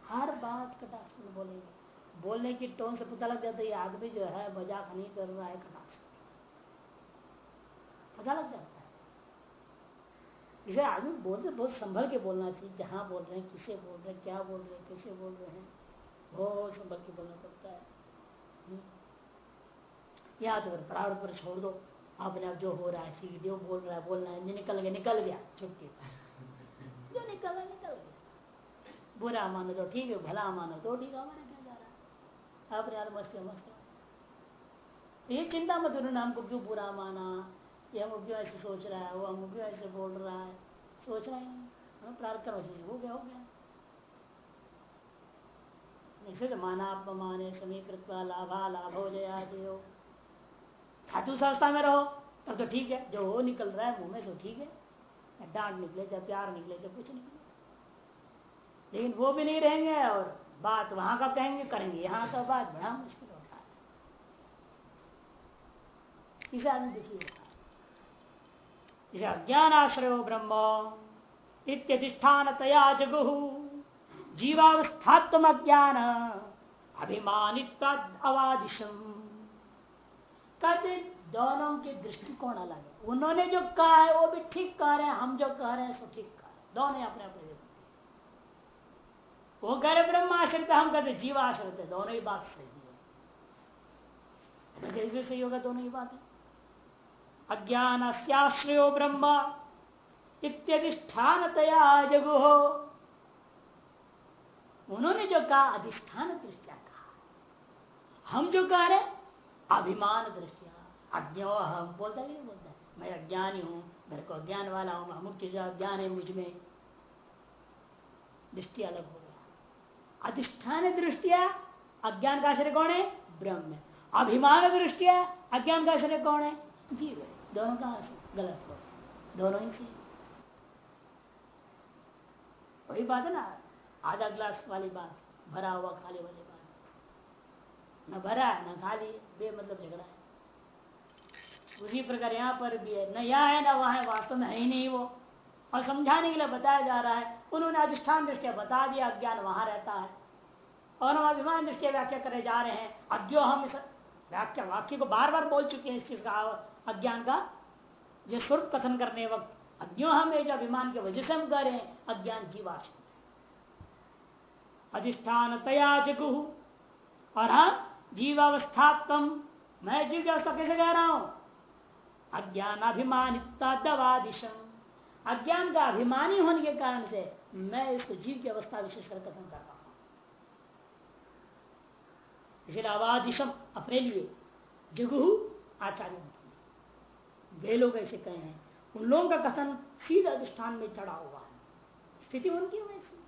Speaker 1: हर बात कटाक्षपूर्ण बोलेंगे। बोलने की टोन से पता लग जाता है ये आदमी जो है मज़ाक नहीं कर रहा है कटाक्ष पता लग जाता है। इसे आदमी बोलते, बहुत संभल के बोलना चाहिए, जहाँ बोल रहे हैं, किसे बोल रहे हैं, क्या बोल रहे हैं, कैसे बोल रहे हैं। बहुत संभल के बोलना पड़ता है। हम्म। या तो फिर प्रारंभ पर छोड़ दो। अपने आप जो हो रहा है, सीख जो बोल रहा है, बोलना है निकल गया निकल गया, छुट्टी [laughs] जो निकल गया निकल गया। बुरा मानो तो ठीक है, भला मानो तो ठीक है, हमारे अपने मस्त मस्त ये चिंता मत उन्होंने हमको क्यों बुरा माना? ये हम क्यों ऐसे सोच रहा है? वो हम क्यों ऐसे बोल रहा है? सोच रहा है। प्रार्थना हो गया हो गया। निषेध मानापमाने समीकृत लाभा लाभ हो जया। देव धातु संस्था में रहो, तब तो ठीक है। जो हो निकल रहा है, मुँह में तो ठीक है। डांट निकले, चाहे प्यार निकले, चाहे कुछ निकले। लेकिन वो भी नहीं रहेंगे और बात वहाँ का कहेंगे करेंगे, यहाँ का बात बड़ा मुश्किल होता है। इसे आदमी देखिए। इसे अज्ञान आश्रय ब्रह्म इत्यधिष्ठान तया जगु जीवावस्थात्म अज्ञान अभिमानित अवादिशम। कहते दोनों के दृष्टिकोण अलग है। उन्होंने जो कहा है, वो भी ठीक कह रहे हैं, हम जो कह रहे हैं सो ठीक कह रहे हैं। दोनों अपने अपने वो कह रहे ब्रह्म आश्रित हम कहते जीव आश्रित है, दोनों ही बात सही है। कैसे सही होगा दोनों ही बात है। अज्ञान अस्याश्रयो ब्रह्म, इत्यधिष्ठानतया जगु। हो उन्होंने जो कहा, अधिष्ठान दृष्टिया कहा। हम जो कह रहे अभिमान दृष्टिया। अज्ञो हम बोलता ही नहीं बोलता मैं अज्ञानी हूँ, मेरे को अज्ञान वाला हूँ मुख्य जो अज्ञान है मुझमें। दृष्टि अलग हो। अधिष्ठान दृष्टिया, अज्ञान का आश्रय कौन है? ब्रह्म। अभिमान दृष्टिया, अज्ञान का आश्रय कौन है? जीव है। दोनों का गलत हो। दोनों ही सही। वही बात है ना? आधा ग्लास वाली बात, भरा हुआ खाली वाली बात। न भरा, न खाली, बे मतलब झगड़ा है। उसी प्रकार यहाँ पर भी है। न यहाँ है, न वहाँ है, वास्तव में है ही नहीं वो। और समझाने के लिए बताया जा रहा है उन्होंने अधिष्ठान दृष्टिया बता दिया अज्ञान वहाँ रहता है। और हम अभिमान दृष्टिया व्याख्या करे जा रहे हैं। अज्ञो हम इस व्याख्या, वाक्य को बार बार बोल चुके हैं, इस चीज़ का अज्ञान का जो स्वरूप कथन करने वक्त अज्ञो हम ये जो अभिमान के वजह से हम कह रहे हैं, अज्ञान जीवाश्रम अधिष्ठान तया जगु, और हम जीवावस्थात्म, मैं जीव अवस्था कैसे कह रहा हूँ? अज्ञान अभिमानिता अज्ञान का अभिमानी होने के कारण से मैं इसको जीव की अवस्था विशेष कर कथन कर रहा हूँ। इसलिए अवादिशम अपने लिए जगु आचार्य वे लोग ऐसे कहे हैं, उन लोगों का कथन सीधा अधिष्ठान में चढ़ा हुआ है। स्थिति उनकी वैसे।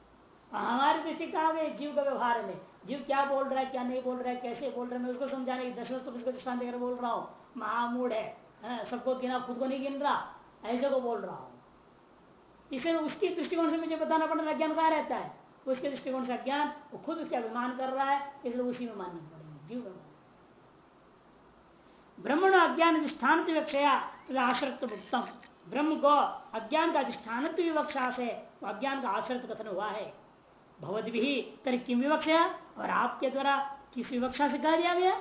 Speaker 1: हमारे दृष्टि कहा गए जीव का व्यवहार में। जीव क्या बोल रहा है, क्या नहीं बोल रहा है, कैसे बोल रहा है, मैं उसको समझाने की दशरथ तो दृष्टान देकर बोल रहा हूँ। महामूड है, सबको गिना, खुद को नहीं गिन रहा, ऐसे को बोल रहा हूँ। इसलिए उसकी दृष्टिकोण से मुझे बताना पड़ता अज्ञान कहा रहता है। उसके दृष्टिकोण से अज्ञान, वो खुद उसके अभिमान कर रहा है, इसलिए उसी में माननी पड़ेगी। जीव ब्रह्मण अज्ञान अधिष्ठान विवक्षया आश्रित ब्रह्म को अज्ञान का अधिष्ठान विवक्षा से अज्ञान का आश्रित कथन हुआ है। भगवत भी तरी किम विवक्षा, और आपके द्वारा किस विवक्षा से कह दिया गया?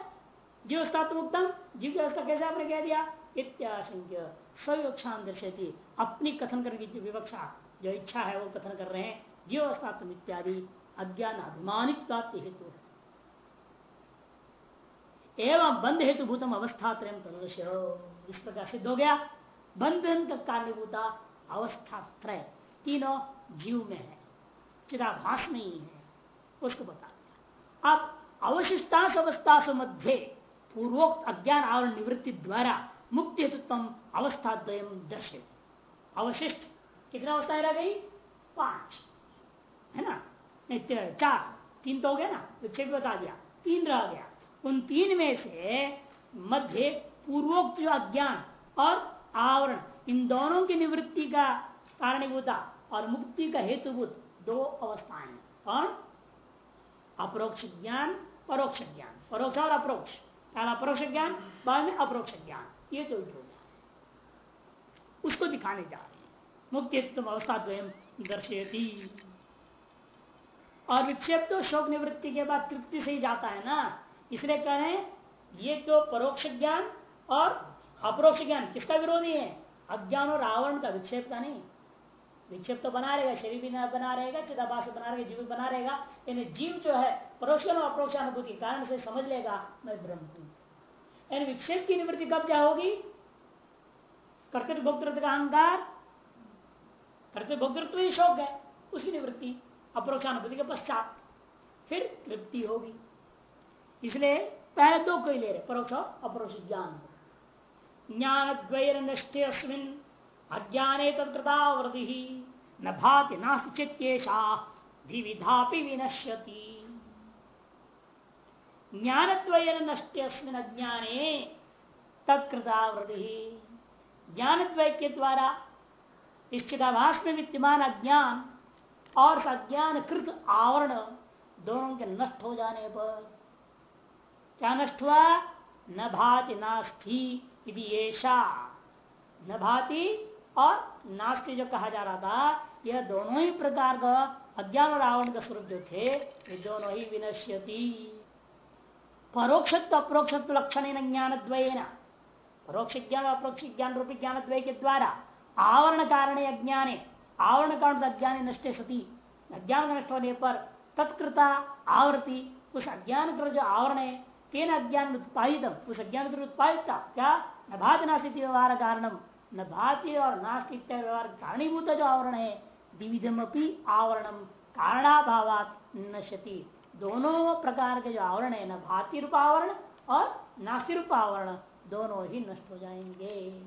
Speaker 1: जीवस्थात्म उत्तम जीव की अवस्था कैसे आपने कह दिया? इत्याशंक्य। सविवक्षा दर्शती अपनी कथन करने की विवक्षा, जो इच्छा है, वो कथन कर रहे हैं। जीवस्थात्म इत्यादि अज्ञान अभिमानित प्राप्ति हेतु। है एवं बंध हेतु भूतम अवस्था त्रय प्रदर्श इस प्रकार सिद्ध हो गया। बंधन का कारणभूता अवस्था त्रय तीनों जीव में है। चिदाभास नहीं है उसको बता दिया। अब अवशिष्टा अवस्था मध्य पूर्वोक्त अज्ञान आवरण निवृत्ति द्वारा मुक्ति हेतु अवस्था द्वयम दर्शित अवशिष्ट कितना अवस्थाएँ रह गई? पाँच। है ना? चार। तीन तो हो गया ना? विक्षेप बता दिया। तीन रह गया। उन तीन में से मध्य, पूर्वोक्त जो अज्ञान और आवरण, इन दोनों की निवृत्ति का कारणीभूता और मुक्ति का हेतुभूत दो अवस्थाएँ कौन? अप्रोक्ष ज्ञान, परोक्ष ज्ञान। परोक्ष और अप्रोक्ष। पहला परोक्ष ज्ञान, बाद में अप्रोक्ष ज्ञान। ये तो गया। उसको दिखाने जा रहे हैं। अवस्था द्वयम दर्शयती। और विक्षेप तो शोक निवृत्ति के बाद तृप्ति से ही जाता है ना? इसलिए कह रहे हैं, ये तो परोक्ष ज्ञान और अपरोक्ष ज्ञान। किसका विरोधी है? अज्ञान और आवरण का विक्षेप का नहीं। विक्षेप तो बना रहेगा, शरीर भी बना रहेगा, चिदाभास बना रहेगा, जीव बना रहेगा। यानी जीव जो है, परोक्ष और अपरोक्ष अनुभूति कारण से समझ लेगा, मैं ब्रह्म हूँ। यानी विक्षेप की निवृत्ति कब क्या होगी कर्तव्य भोक्तृत्व का अहंकार। कर्तव्य भोक्तृत्व ही शोक है उसकी निवृत्ति, अपरोक्षानुभूति के पश्चात। फिर तृप्ति होगी। इसलिए पहले दो कोई ले रहे, परोक्ष अपरोक्ष ज्ञान। ज्ञान द्वैर निष्ठे अस्मिन, अज्ञाने तत्रतावृति न भाति नास्त चित्तेशा विविधापि विनश्यति। ज्ञान नष्टे अस्मिन अज्ञाने तत्कृतावृति ज्ञान के द्वारा इस में विद्यमान अज्ञान और अज्ञान कृत आवरण दोनों के नष्ट हो जाने पर। क्या नष्ट हुआ? न भाति नास्थी यदि ऐसा न भाति और नास्ति जो कहा जा रहा था, यह दोनों ही प्रकार का अज्ञान और आवरण का स्वरूप जो थे, ये दोनों ही विनश्यति। परोक्षत्व अप्रोक्षत्व लक्षण ज्ञान द्वयन परोक्ष ज्ञान अप्रोक्ष ज्ञान रूपी ज्ञान द्वय के द्वारा आवरण कारण अज्ञाने आवरण कारण अज्ञान नष्ट सती. अज्ञान नष्ट होने पर तत्कृता आवृत्ति, उस अज्ञान कर जो आवरण है तेन अज्ञान उत्पादित उस अज्ञान उत्पादित क्या न भाति नास्तिक व्यवहार कारणम न भाति और नास्तिक व्यवहार कारणीभूत जो आवरण है द्विविधम आवरणम कारणाभावात नशति दोनों प्रकार के जो आवरण है, ना भाती रूप आवरण और नासी रूप आवरण दोनों ही नष्ट हो जाएँगे।